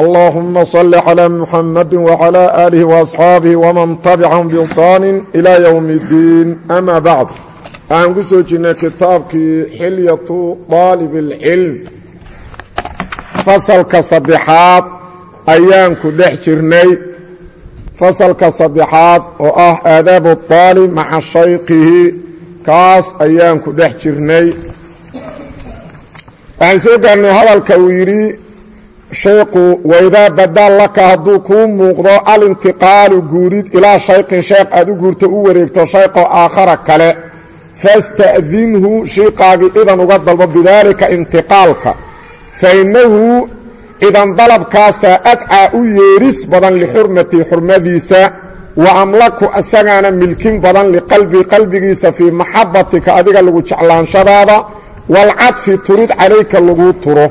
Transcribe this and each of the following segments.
اللهم صل على محمد وعلى آله وأصحاabه ومن تبعهم بإحsaan إلى يوم الdiin أmا bعd waxaan ku soo jirnay kitaabkii xilyaةu طaalib الcilm fasalka saddexaad ayaan ku dhex jirnay fasalka saddexaad oo ah aadaab الطaalib maca shaykihi kaas ayaan ku dhex jirnay waxaan soo gaarnay hadalka uu yidhi shayqu waidaa badaa laka hadduu kuu muuqdo alintiqaalu guurid ilaa shayqin shayq aad u guurto u wareegto shayqoo aakhara kale. Fasta'dinhu shiiqaagii idan uga dalbo bidaalika intiqaalka. Fa innahu idan dalabkaasaa adcaa u yeeris badan lixurmatii xurmadiisa. Wa amlaku isagaana milkin badan liqalbii qalbigiisa fii maxabbatika adiga lagu jeclaanshadaada waalcadfi turid calayka laguu turo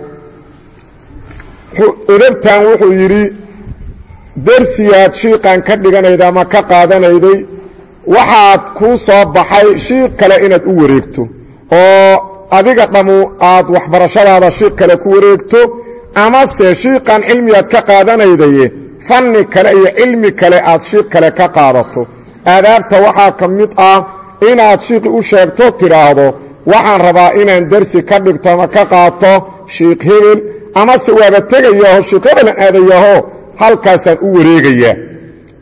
edabtan wuxuu yidhi dersiyaad shiiqan ka dhiganayda ama ka qaadanayday waxaad kuu soo baxay shiiq kale inaad u wareegto. Oo adiga dhammu aad waxbarashadaada shiiq kale ku wareegto amase shiiqan cilmigaad ka qaadanaydaye fanni kale iyo cilmi kale aad shiiq kale ka qaadato. Aadaabta waxaa ka mid ah inaad shiiqi u sheegto tidhaahdo waxaan rabaa inaan dersi ka dhigto ama ka qaato shiiq hebel amase waaba tegayaho shiiqabalan aadayaho halkaasaan u wareegayaa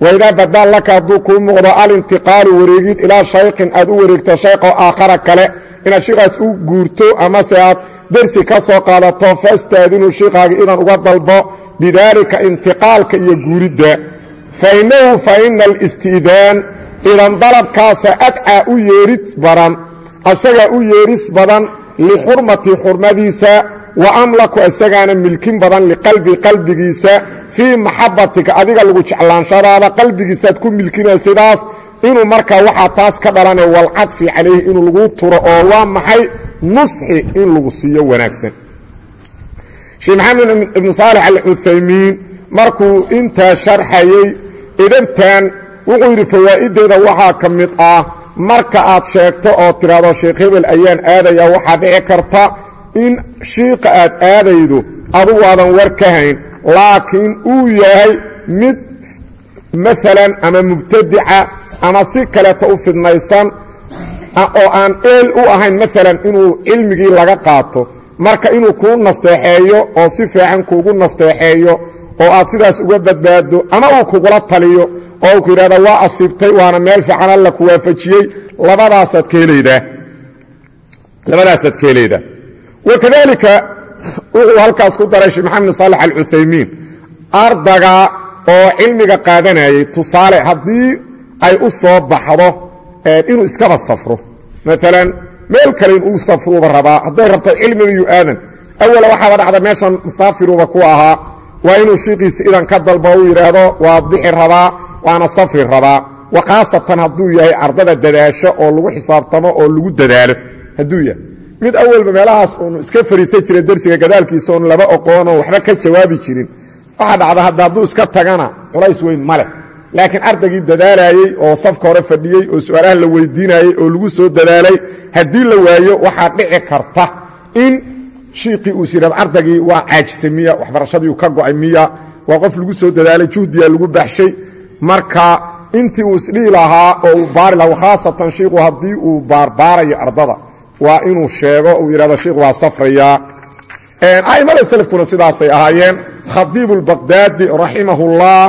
waidaa badaa laka hadduu kuu muuqdo alintiqaalu wareegid ilaa shayqin aad u wareegto shayqoo aakhara kale. Inaad shiiqaas u guurto amase aad dersi ka soo qaadato fastaadinu shiiqaagi idan uga dalbo bidaalika intiqaalka iyo guuridda. Fa innahu fa ina alisti'daan idan dalabkaasa adcaa u yeerid badan asagaa u yeeris badan lixurmati xurmadiisa wa amlaku isagaana milkin badan liqalbi qalbigiisa fii maxabbatika adiga lagu jeclaanshadaada qalbigiisaad ku milkinaya sidaas inuu markaa waxaa taas ka dhalanay walcadfi calayhi inuu lagu turo oo waa maxay nusxi in lagu siiyo wanaagsan sheekh maxamed ibnu saalex alcuthaymiin markuu intaa sharxayey edabtan wuxuu yidhi fawaa'ideeda waxaa ka mid ah marka aad sheegto oo tidhaahdo sheekh hebel ayaan aadaya waxaa dhici karta in shiiqa aad aadaydo adugu aadan war ka hayn laakiin uu yahay mid maalan ama mubtadica ama si kaleeta u fidnaysan oo aan eel u ahayn maalan inuu cilmigii laga qaato. Marka inuu kuu nasteexeeyo oo si fiican kuugu nasteexeeyo oo aad sidaas uga badbaado ama uu kugula taliyo oo uu ku yidhahda waa asiibtay waana meel fiican alla ku waafajiyey labadaasaad ka helaydaa wakadalika wuxuu halkaas ku daray sheekh maxamed saalex alcuthaymiin ardaga oo cilmiga qaadanayay tusaale haddii ay u soo baxdo inuu iskaba safro maalan meel kale inuu safruuba rabaa hadday rabto cilmigayu aadan awala waxaaba dhacda meeshan musaafiruuba ku ahaa waa inuu shiiqiisi idan ka dalbo uu yidhaahdo waad bixi rabaa waana safri rabaa wa khaasatan hadduu yahay ardada dadaasho oo lagu xisaabtamo oo lagu dadaalo hadduu yahay mid awalba meelahaas uunu iska fariisan jiray dersiga gadaalkiisa oon laba oqoonoo waxba ka jawaabi jirin. Waxaa dhacda hadda hadduu iska tagana culays weyn ma leh. Laakiin ardaygii dadaalayey oo safka hore fadhiyey oo su'aalaha la weydiinayey oo lagu soo dadaalay haddii la waayo waxaa dhici karta in shiiqii uus yidhahdo ardaygii waa caajisay miya waxbarashadiiu ka go'ay miya waa qof lagu soo dadaalay juhdiyaa lagu baxshay. Marka intii uu isdhihi lahaa oo uu baari laha khaasatan shiiku haddii uu baarbaarayo ardada waa inuu sheego uu yidhahdo shiikh waa safrayaa a'immada selafkuna sidaasay ahaayeen. Khadiibu lbaqdaadi raximahullah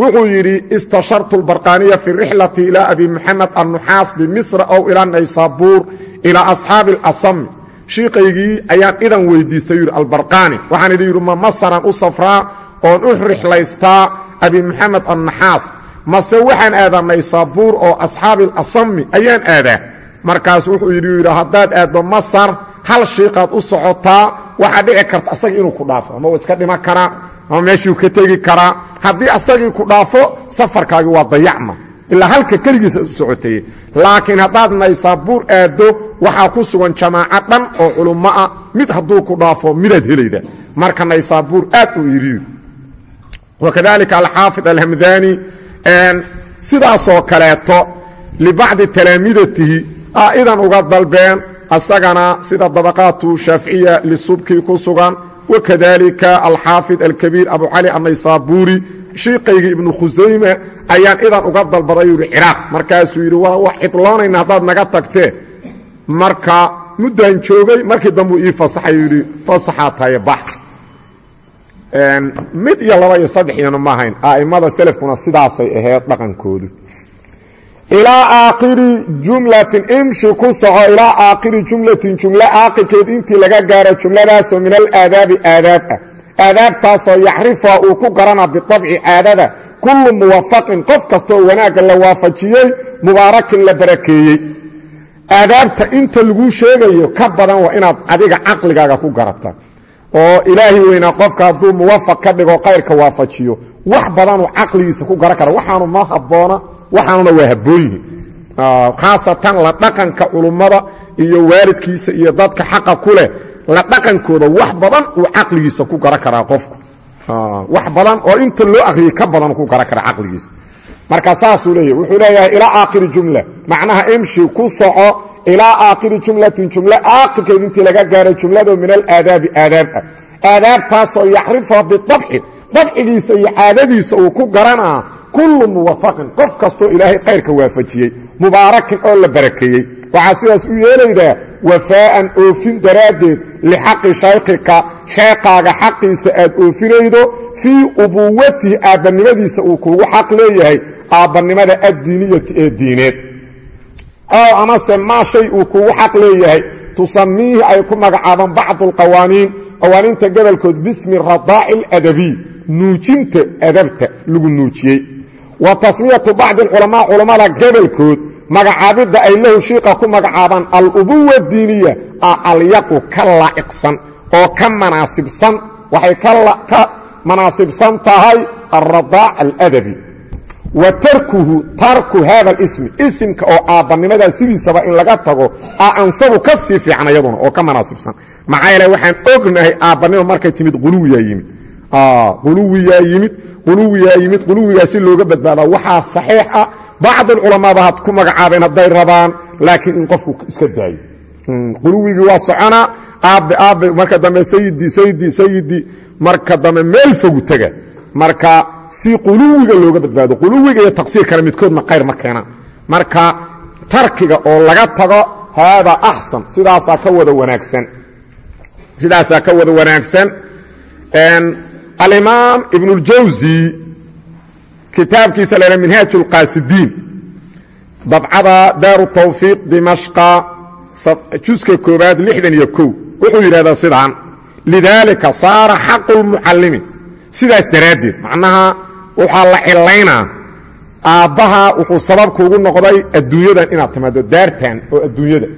wuxuu yidhi istashartu lbarqaaniya fi rixlati ilaa abi muxamed annuxaas bimisra ow ilaa naysaabuur ilaa asxaabi alasami shiikaygii ayaan idan weydiistay yidhi albarqaani. Waxaan idhi yidhi ma masaraan u safraa oon u rixlaystaa abi muxamed annaxaas mase waxaan aadaa naysaabuur oo asxaabi alasami? Ayaan aadaa markaas wuxuu yidhi yidhi haddaad aaddo masar hal shiiqaad u socotaa waxaa dhici karta asaga inuu ku dhaafo ama uu iska dhiman karaa ama meeshuu ka tegi karaa haddii asagii ku dhaafo safarkaagi waa dayacma ilaa halka keligiisa u socotay laakiin haddaad naysaabuur aaddo waxaa ku sugan jamaaco dhan oo culummo ah. Mid hadduu ku dhaafo midaad helayda. Marka naysaabuur aad u iriir wakadalika alxaafid alhamdani sidaasoo kaleeto libacdi talaamidatihi a idan uga dalbeen asagana sida dabaqaatu shaaficiya lisubki ku sugan wakadalika alxaafid alkabiir abu cali annaysaabuuri shiiqaygii ibnu khusayme ayaan idan uga dalbaday yidhi ciraaq. Markaasuu yidhi wax xidloonayna haddaad naga tagtee. Marka muddaan joogay markii dambuu ii fasaxay yidhi fasaxaa tahay bax. Mid iyo laba iyo saddex iyana ma ahayn a'immada selafkuna sidaasay ahayd dhaqankoodu ilaa aakhiri jumlatin imshi ku soco ilaa aakhiri jumlatin jumlo aaqikeed intii laga gaaro jumladaasoo min alaadaabi aadaab ah aadaabtaasoo yacrifa uu ku garana biabci caadada kullu muwafaqin qof kastaoo wanaagga la waafajiyey mubaarakin la barakeeyey. Aadaabta inta laguu sheegayo ka badan waa inaad adiga caqligaaga ku garata. Oo ilaahi weynaa qofka hadduu muwafaq ka dhigo kayrka waafajiyo. Wax badanuu caqligiisa ku garan kara waxaanuna waa habboon yihiin khaasatan la dhaqanka culummada iyo waalidkiisa iyo dadka xaqa ku leh la dhaqankooda wax badan uu caqligiisa ku garan karaa qofku. Wax badan oo inta loo akhriyey ka badan ku garan kara caqligiisa. Marka saasuu leeyahy wuxuu leeyahay ilaa aakhiri jumla. Macnaha imshi ku soco ilaa aakhiri jumlatin jumlo aakhirkeed intii laga gaaro jumlado min alaadaabi aadaab ah. Aadaabtaasoo yacrifa biabci dabcigiisa iyo caadadiisa uu ku garanaa kullu muwafaqin qof kastoo ilaahay kayrka waafajiyey mubaarakin oo la barakeeyey waxaa sidaas u yeelaydaa wafaa'an oofin daraaddeed lixaqi shaykhika sheeqaaga xaqiisa aad oofinaydo fii ubuwatihi aabbannimadiisa uu kuugu xaq leeyahay aabbannimada addiiniyati ee diineed. Ow amase maa shay uu kuugu xaq leeyahay tusamiihi ay ku magacaabaan bacdu alqawaaniin qawaaniinta gobolkood bismi radaaci aladabiy nuujinta adabta lagu nuujiyey wa tasmiyatu bacdi alculamaa culammada gobolkood magacaabidda ay lahu shiiqa ku magacaabaan alubuwa diiniya a alyaqu ka laa'iqsan oo ka manaasibsan waxay ka manaasibsan tahay alradaac aladabi. Wa tarkuhu tarku hada alismi isimka oo aabbanimadaa sidiisaba in laga tago a ansabu ka sii fiican iyaduna oo ka manaasibsan. Maxaa yeele waxaan ognahay aabbanimo markay timid quluwiyaa yimid quluwiyaa yimid quluwiyaa yimid quluwigaa si looga badbaadaa waxaa saxiix ah bacd alculamaaba had ku magacaabeen hadday rabaan laakiin in qofku iska daayo. Quluwigii waa soconaa aabbe aabbe marka dambe sayidi sayidi sayidi marka dambe meel fogu tega marka si quluwiga looga badbaado quluwiga iyo taqsiirkana midkoodna qayr ma keenaan marka tarkiga oo laga tago haadaa axsan sidaasaa ka wada wanaagsan. Sidaasaa ka wada wanaagsan alimaam ibnuljawsi kitaabkiisa la minhaaj اlqaasidiin dabcada daaru tawfiiq dimashqa juska koobaad lixdan iyo kow wuxuu yidhahdaa sidaan lidaalika saara xaqu lmucallimi sidaas daraaddeed macnaha waxaa la cilaynaa aabbaha wuxuu sababkuugu noqday adduunyadan inaad timaaddo daartan oo adduunyada.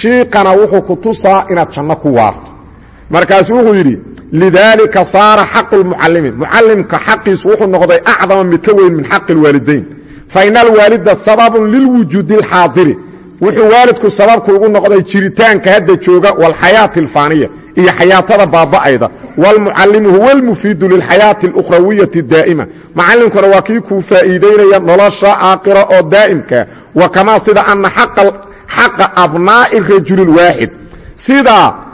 Shiiqana wuxuu ku tusaa inaad markaasu wuxuu yidhi lidaalika saara xaqu lmucalimi mucalimka xaqiisu wuxuu noqday acdama mid ka weyn min xaqi lwaalidayn faina alwaalida sababun lilwujuudi alxaadiri wuxuu waalidku sababku ugu noqday jiritaanka hadda jooga walxayaati alfaaniya iyo xayaatada baaba'ayda. Walmucallimu huwa almufiidu lilxayaati alukhrawiyati daa'ima. Macallimkuna waa kii kuu faa'iidaynaya nolosha aaqira oo daa'imka. Wa kamaa sida anna xaqa abnaa'i rajulilwaaxid sidaa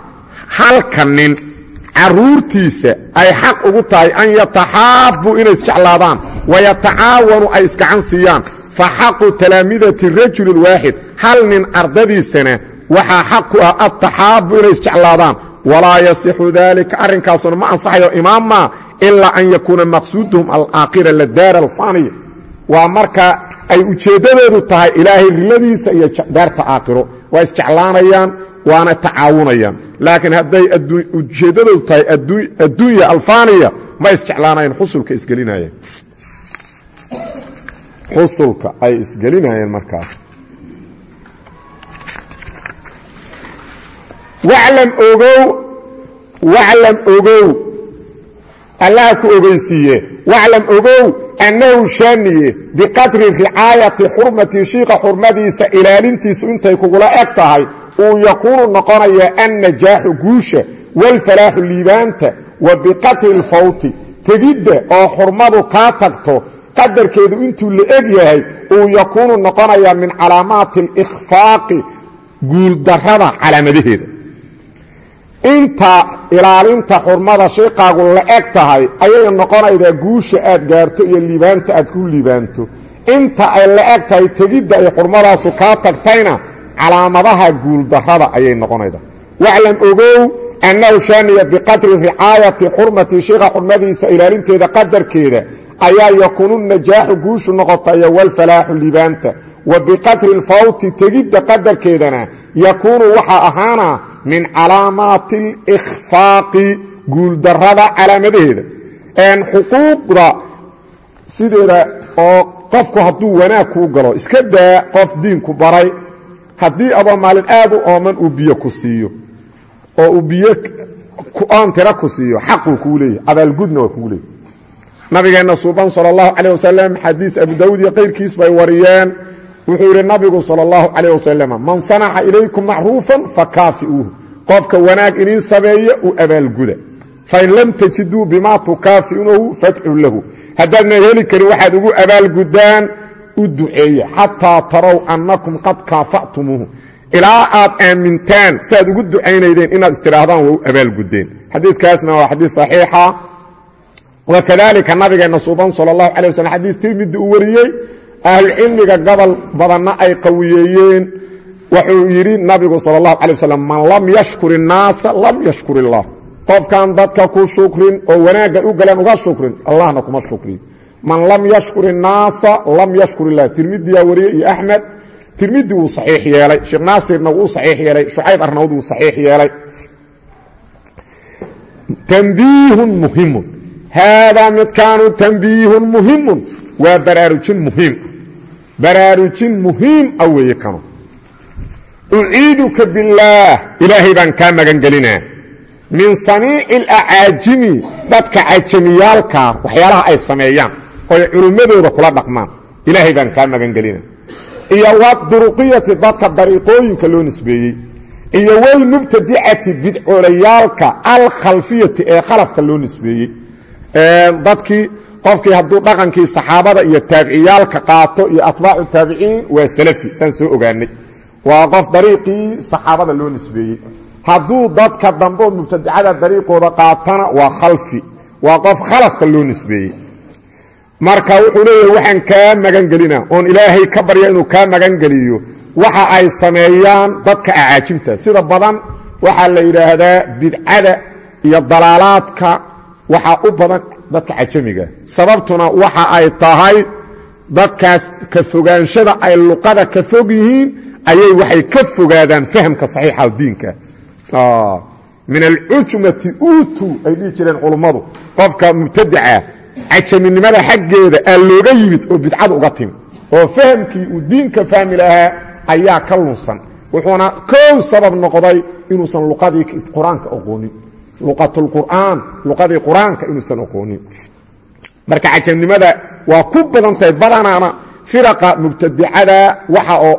halka nin caruurtiisa ay xaq ugu tahay an yataxaabbuu inay isjeclaadaan wayatacaawanu ay isgacan siiyaan fa xaqu talaamidati rajuli اlwaaxid hal nin ardadiisana waxaa xaq ku ah ataxaabu inay isjeclaadaan walaa yasixu daalika arrinkaasuna ma ansaxayo imaammaa ilaa an yakuuna maqsuuduhum alaakhira ladaara alfaniya waa marka ay ujeeddadoodu tahay ilaahay riladiisa iyo daarta aakhiro. Waa isjeclaanayaan waana tacaawunayaan laakiin hadday ujeeddadoodu tahay adduunya alfaniya ma isjeclaanayaan xusulka isgelinayaan xusulka ay isgelinayeen markaas. Waclam ogow waclam ogow. Allaha ku ogeysiiye waclam ogow annahu shaaniye biqadri ricaayati xurmati shiika xurmadiisa ilaalintiisu intay kugula eg tahay uu yakuunu noqonayaa annajaaxu guusha waalfalaaxu liibaanta wa biqadri lfawti tegidda oo xurmadu kaa tagto qadarkeedu intuu la eg yahay uu yakuunu noqonayaa min calaamaati alikhfaaqi guuldarrada calaamadaheeda. Inta ilaalinta xurmada shayqaagu la eg tahay ayay noqonaydaa guusha aad gaarto iyo liibaanta aad ku liibaanto. Inta ay la eg tahay tegidda ay xurmadaasu kaa tagtayna calaamadaha guuldarrada ayay noqonaydaa waclam ogow annahu shaaniya biqadri ricaayati xurmati shayqa xurmadiisa ilaalinteeda qadarkeeda ayaa yakuunu najaaxu guushu noqotaya walfalaaxu liibaanta wa biqadri alfawti tegidda qadarkeedana yakuunu waxaa ahaana min calaamaati alikhfaaqi guuldarrada calaamadaheeda xuquuqda sideeda oo qofku hadduu wanaag kuu galo iska daa qof diinku baray haddii adoo maalin aad u ooman uu biyo ku siiyo. Oo uu biyo oon tira ku siiyo xaquu kuu leeyahy abaalgudna waa kuu leeyahy nabigeenna suuban sala allahu calayh wasalam xadiis abu dawud iyo qayrkiis bay wariyeen. Wuxuu yidhi nabigu sala allahu calayh man sanaca ilaykum macruufan fakaafi'uuhu. Qofka wanaag inii sameeya u abaalguda fain lam tajiduu bimaa tukaafi'unahu fadcuu lahu. Haddaadna heli karin waxaad ugu abaalgudaan u duceeya xataa tarow annakum qad kaafa'tumuuhu. Ilaa aad aamintaan saaad ugu ducaynaydeen inaad istidhaahdaan waa u abaalgudeen xadiikaasna waa xadii saxiixa. Wakadalika nabigeenna suuban sal allahu cala waslm xadiis tirmidi uu wariyey ahlucilmiga gobol badanna ay qawiyeeyeen. Wuxuu yidhi nabigu sal allahu cala wasalam man lam yashkur innaasa lam yashkur illah qofkaan dadka ku shukrin oo wanaagga u galeen uga shukrin allahna kuma shukriyo man lam yashkur الnaasa lam yashkur ilah tirmidiyaa wariyey iyo axmed tirmidi wuu saxiix yeelay. Sheekh naasirna wuu saxiix yeelay. Shucayb arnawd wuu saxiix yeelay. Tanbiihun muhimun haadaa midkaanu tanbiihun muhimun waa baraarujin muhiim. Baraarujin muhiim a weeye kanu. Uciiduka billaah. Ilaahay baan kaa magan gelinaa min saniici alacaajimi dadka cajamiyaalkaa waxyaalaha ay sameeyaan oy culummadooda kula dhaqmaan. Ilaahay baan kaa magan gelinaa iyo waduruqiyati dadka dariiqooyinka loo nisbeeyey. Iyo walmubtadicati bidcoolayaalka alkhalfiyati ee khalafka loo nisbeeyey. Dadkii qofkii hadduu dhaqankii saxaabada iyo taabiciyaalka qaato iyo atbaacu taabiciin waa salafi saan soo ogaanay. Waa qof dariiqii saxaabada loo nisbeeyey. Hadduu dadka dambe oo mubtadicada dariiqooda qaatana waa khalfi waa qof khalafka loo nisbeeyey marka wuxuu leeyahay waxaan kaa magan gelinaa oon ilaahay ka barya inuu kaa magan geliyo waxa ay sameeyaan dadka acaajimta sida badan waxaa la yidhaahdaa bidcada iyo dalaalaadka waxaa u badan dadka cajamiga. Sababtuna waxa ay tahay dadkaas ka fogaanshada ay luqada ka fog yihiin ayay waxay ka fogaadaan fahamka saxiixa diinka. Min alcujmati uutu ay dhihi jireen culummadu qofka mubtadaca cajaminimada xaggeeda aa looga yimid oo bidcada uga timi oo fahamkii uu diinka fahmi lahaa ayaa ka lunsan. Wuxuuna kow sabab noqday inuusan luqadii qur'aanka aqoonin. Luqatulqur'aan luqadii qur'aanka inuusan aqoonin. Marka cajamnimada waa ku badan tahay badanaana firaqa mubtadicada waxa oo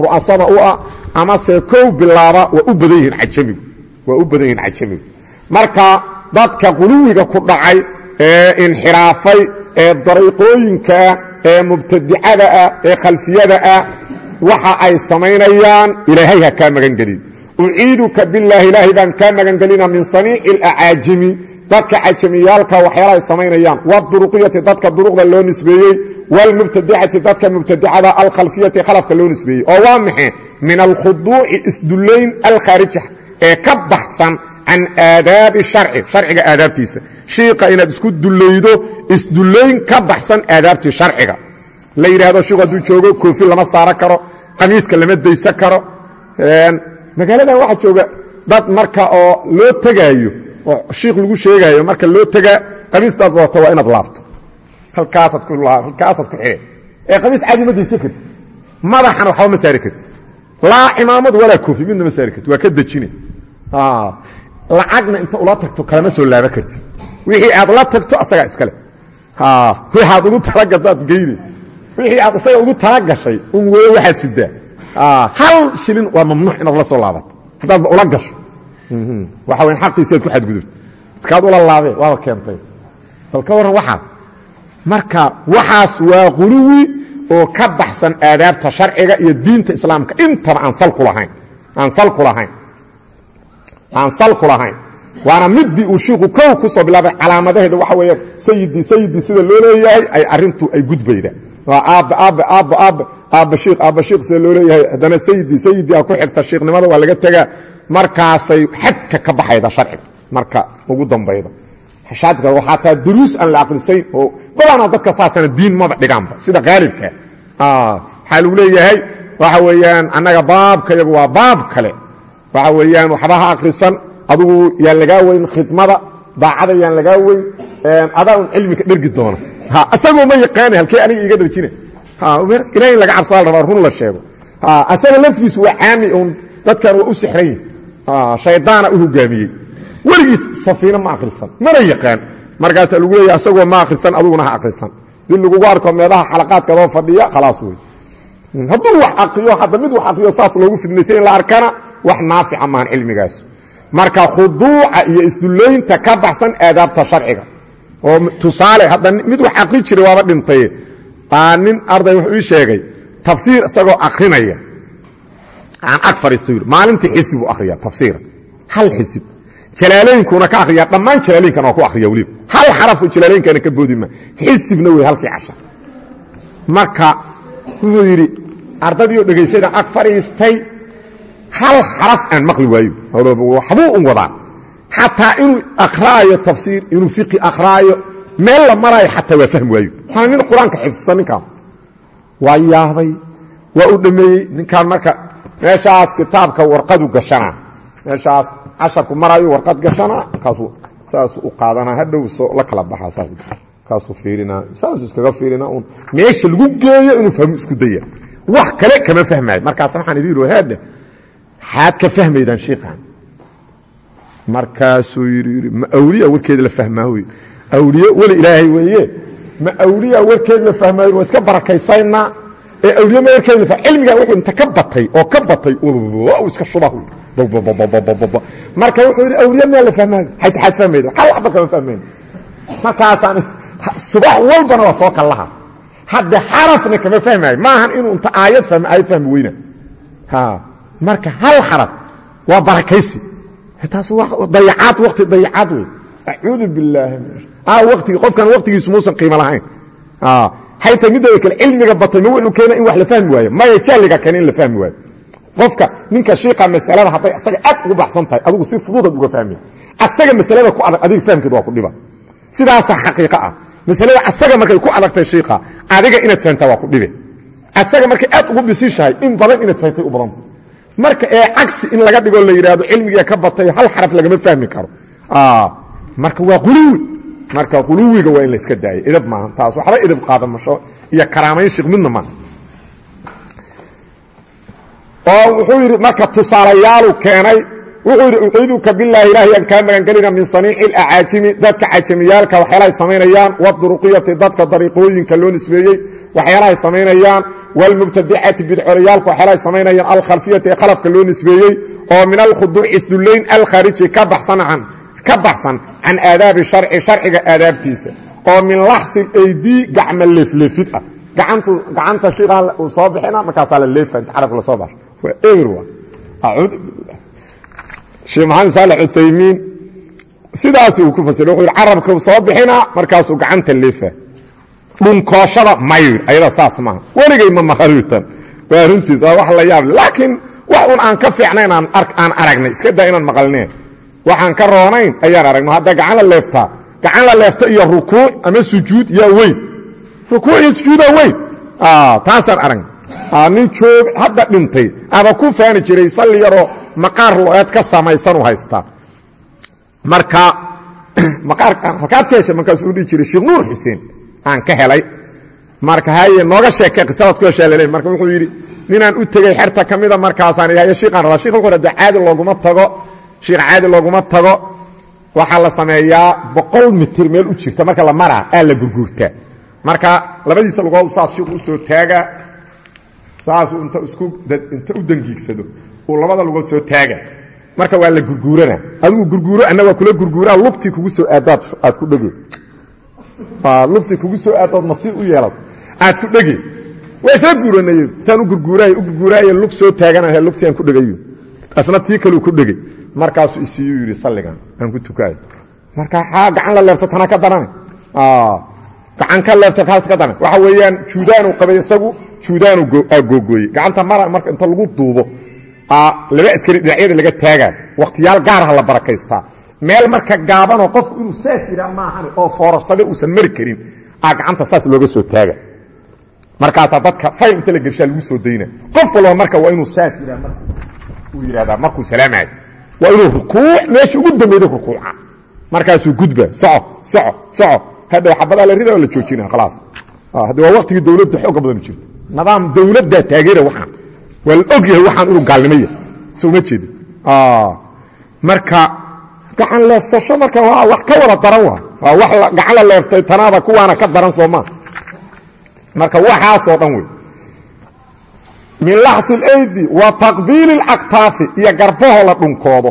ru'asada u ah amase kow bilaaba waa u badan yihiin cajamigu waa u badan yihiin cajamigu. Marka dadka quluwiga ku dhacay ee inxiraafay ee dariiqooyinkaa ee mubtadicada ah ee khalfiyada ah waxa ay samaynayaan. Ilaahay ha kaa magan uciiduka bilaahi ilaahay baan kaa magan min saniici alacaajimi dadka cajamiyaalka waxyaala ay samaynayaan waduruqiyati dadka duruqda loo nisbeeyey. Wlmubtadicati dadka mubtadicada alkhalfiyati khalafka loo nisbeeyey. Oo waa maxe min alkhuduuci isdullayn alkhaarija ee ka baxsan can aadaabi sharci sharciga aadaabtiisa shiiqa inaad isku dullaydo isdullayn ka baxsan aadaabtii sharciga la yidhaahdo shiiku hadduu joogo koofi lama saaro karo qamiiska lama daysan karo magaaladan waxaa jooga dad marka oo loo tegaayo oo shiikh lagu sheegaayo marka loo tegaa qamiistaad wadato waa inaad laabto halkaasaad ku xidhe ee qamiis caadi ma daysan karti madaxana waxba ma saari karti laa cimaamad walaa koofi midna ma saari karti waa ka dejine lacagna inta ula tagto kalama soo laaba karti. Wixii aad la tagto asagaa iskale wixii aad ugu talagadaad geyne wixii aad isaga ugu talagashay un weye waxaad sidaa hal shilin waa mamnuuc inaad la soo laabato. Haddaadba ula gasho. Waxa weyn xaqiisaad ku xadgudubta kaad ula laabee waaba keentay. Bal ka warran waxaa marka waxaas waa quluwi oo ka baxsan aadaabta sharciga iyo diinta islaamka. Intaba aan salku lahayn. Aan salku lahayn aan salku lahayn. Waana midii uu shiiku kow ku soo bilaabay calaamadaheeda waxa weeyaan sayidii sayidii sida loo leeyahay ay arintu ay gudbayda. Shiikh sida loo leeyahay. Haddana sayidii sayidii ku xigta shiikhnimada waa laga tegaa. Markaasay xadka ka baxayda sharciga marka ugu dambayda. Xashaadka waxaa taa duruus aan la aqlisayn oo badanaa dadka saasana diin maba dhigaanba sida qaalibka waxaa lagu leeyahay waxa weeyaan annaga baabka yagu waa baab kale waxa weeyaan waxba ha akhrisan adugu yaan lagaa weyn khidmada daacada yaan lagaa weyn adaa un cilmika dhergi doona asagoo ma yaqaana halkee aniga iiga dharjina ilaah in laga cabsaa la rabaa run la sheego. Asaga laftigiisu waa caami un dadkan waa u sixran yihiin shaydaana u hogaamiyey. Weligiis safiina ma akhrisan mana yaqaan. Markaasaa lagu leeya asagoo ma akhrisan aduguna ha akhrisan dib lagugu arko meelaha xalaqaadka adoo fadhiya khalaas wey hadduu wax akriyo hadda mid wax akriyo saas loogu fidnaysay in la arkana wax naafica maahan cilmigaas marka khuduuca iyo isdullaynta ka baxsan aadaabta sharciga. Oo tusaale hadda mid wax akri jiray waaba dhintay. Baa arday wuxuu ii sheegay tafsiir isagoo akrinaya aan ag yidhi maalintii xisib uu akhriya tafsiira hal xisib jalaaleynkuna ka akhriya dhammaan jalaaleynkana waa ku akhriya weliba. Hal xarafku jalaaleynkana ka boodi ma. Xisibna wey halkii casha. Marka wuxuu yidhi ardadii oo dhegaysada ag fadhiistay hal xaraf aan maqli waayo waxbuu un wadaa. Xataa inuu akhraayo tafsiir inuu fiqi akhraayo meel la maraayo xataa waa fahmi waayo waana nin qur'aanka xifdisan ninkaan. Waa yaabay waa u dhammeeyey ninkaan marka meeshaas kitaabka warqadu gashanaa meeshaas casharku maraayo warqad gashanaa markaasuu saasuu u qaadanaa hadhow soo la kala baxaa saas kaasuu fiirinaa saasuu iskaga fiirinaa un meesha lagu geeyo inuu fahmo isku daya. Wax kale kama fahmaayo markaas waxaan idhi haadhe xaad ka fahmaydaan shiikan markaasuu yidhi ma awliya warkeeda la fahmaa wey awliye weli ilaahay weeye? Ma awliya warkeeda la fahmaayo waa iska barakaysaynaa ee awliye ma warkeeda la fah cilmigaa wuxuu inta ka batay oo ka batay u iska shuba marka wuxuu yidhi awliye miyaa la fahmaayo xayta xaad fahmayda hal waxba kama fahmayno markaasaan subax walbana waa soo kallaha. Hadda xarafna kama fahmaayo maahan inuu inta aayad fahmo aayad fahmi weyna. Marka hal xaraf waa barakaysi. Taas dayacaad wati dayacaad wey. Acuudu bilaahi wtigi qofkan waqtigiisu muusan qiimo lahayn. Xayta midooda kale cilmiga batay ma wuxuu keena in wax la fahmi waayo. Maya jahliga keena in la fahmi waayo. Qofka ninka shiiqa masalada hadday asaga aad ugu baxsan tahay adigu si fuduudaad uga fahmi. Asaga masalada ku adag adiga fahamkeed waa ku dhiba. Sidaasa xaqiiqa ah masalada asaga markay ku adagtay shiiqa adiga inaad fahamtaa waa ku dhibe asaga markay aad ugu bisishahay in badan inaad fahamtay u badanta marka ee cagsi in laga dhigoo la yidhaahdo cilmigia ka batay hal xaraf lagama fahmi karo. Marka waa quluwi. Marka quluwiga waa in layska daayo. Idab maaha taas waxba idab qaadamasho iyo karaamayn shiik midna maaha oo wuxuu yidhi marka tusaalayaalu keenay wuxuu yidhi uciiduka bilaahi ilaahay aan kaa magangelina min saniici اlacaajimi dadka cajamiyaalka waxyaalahay samaynayaan waduruqiyati dadka dariiqooyinka loo nisbeeyey waxyaalahay samaynayaan wاlmubtadicati bidcolayaalka waxyaalahay samaynayaan alkhalfiyati ee khalafka loo nisbeeyey oo min alkhuduuci isdullayn alkhaariji ka baxsan can aadaabi sharci sharciga aadaabtiisa oo min laxsi aydii gacma leefleefid ah. Gacanta shiiqa uu soo bixina markaasaa la leefa inta carabka la soo basho waa eber acuudu billah sheekh maxamed saalax uthaymiin sidaas uu ku fasira wuxuu yidhi carabka soo bixinaa markaasuu gacanta leefa dhunkooshada mayr ayada saas maaha weligay ma maharitan waa runtiis waa wax la yaab. Laakiin wax un aan ka fiicnayn aan aragnay. Iska daa inaan maqalneen. Waxaan ka roonayn ayaan aragno hadda gacan la leeftaa. Gacan la leefta iyo rukuuc ama sujuud yaa weyn. Rukuuc iyo sujuudaa weyn. Taasaan aragna nin joog hadda dhintay. Ama ku faani jiray salli yaroo maqaar lo'eed ka samaysanuu haystaa marka halkaad ka heshay markaasuu dhihi jiray sheekh nuur xuseen aan ka helay. Marka haye nooga sheekay qisadaad ku heshaa marka wuxuu yidhi ninaan u tegey xerta ka mida markaasaan idhayo shiiqaan rabaa shik wuxuu hada caadi looguma tago shiikh caadi looguma tago. Waxaa la sameeyaa boqol mitir meel u jirta marka la maraa aa la gurguurtaa marka labadiisa lugood saas shiiku u soo taaga saasuu inta isku inta u dangiigsado uu labada lugood soo taaga marka waa la gurguurana. Adigu gurguuro waa kula gurguuraa lugtii kugu soo aadaad aad ku dhege lugtii kugu soo aaddood nasiib u yeelad aad ku dhege waa isla guuranay saan u gurguuraay u gurguuraaye lug soo taaganaha lugtii aan ku dhegayo asna tii kaleu ku dhegey markaasuu isiiyuu yidhi salligan aan ku tukaayo marka xaa gacan la leefto tana ka darana gacan ka leefto kaas ka daran waxa weeyaan juudaanuu qabay isagu juudaanu googooyey. Gacanta mara marka inta lagu duubo laba askari dhinacyada laga taagaa wakhtiyaal gaaraha la barakaystaa meel marka gaabanoo qofku inuu saas yidhaa maahan oo foorarsade uusan mari karin. Aa gacanta saas looga soo taaga. Markaasaa dadka fayl inta la gershaa lagu soo dayna. Qof walba marka waa inuu saas yidhaa marka uu yidhahdaa markuu salaamayo waa inuu rukuuc meesha ugu dambayda rukuuca markaasuu gudba soco soco soco. Hadhow xabadaa la rida oo la joojina khalaas. Hadda waa waktigii dawladda xooga badan jirta nidaam dawladdaa taageera waxaan waa la og yahay waxaan inu gaalnimaya sooma jeedi ah, marka gacan leefsasho marka waa wax ka wada daran waa. Waa wa gacan la leeftay tanaada kuwaana ka daran soomaa marka waxaasoo dhan wey. Min laxsi اleydi wa taqbiili اlcaktaafi iyo garbaho la dhunkoodo.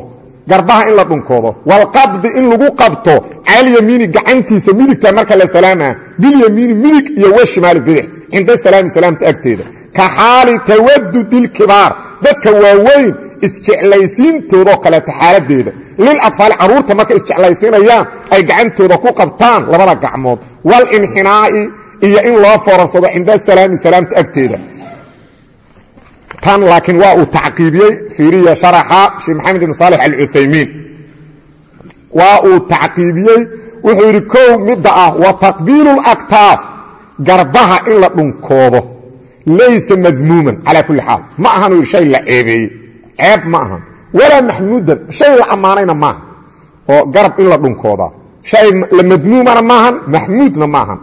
Garbaha in la dhunkoodo. Waalqabdi in lagu qabto calyamiini gacantiisa midigta marka la salaama. Bilyamiini midig iyo weshimaali bidix. Cinda salaami salaamta agteeda ka xaali tawadudi اlkibaar dadka waaweyn isjeclaysiintoodoo kaleeto xaaladeeda liladfaali carruurta markay isjeclaysiinayaan ay gacantooda ku qabtaan labada gacmood. Walinxinaa'i iyo in loo foorarsado cinda salaami salaamta agteeda. Tan laakiin waa uu tacqiibiyey fiiriya sharaxa sheekh maxamed ibn saalix alcuthaymiin. Waa uu tacqiibiyey wuxuu yidhi kow midda ah wa taqbiilu laktaaf garbaha in la dhunkoodo laysa madmuuman calaa kulli xaal. Ma ahan yidhi shay la ceebeeyey ceeb ma ahan. Walaa maxmuudan shay la ammaanayna maaha oo garab in la dhunkoodaa shay la madmuumana maahan maxmuudna maahan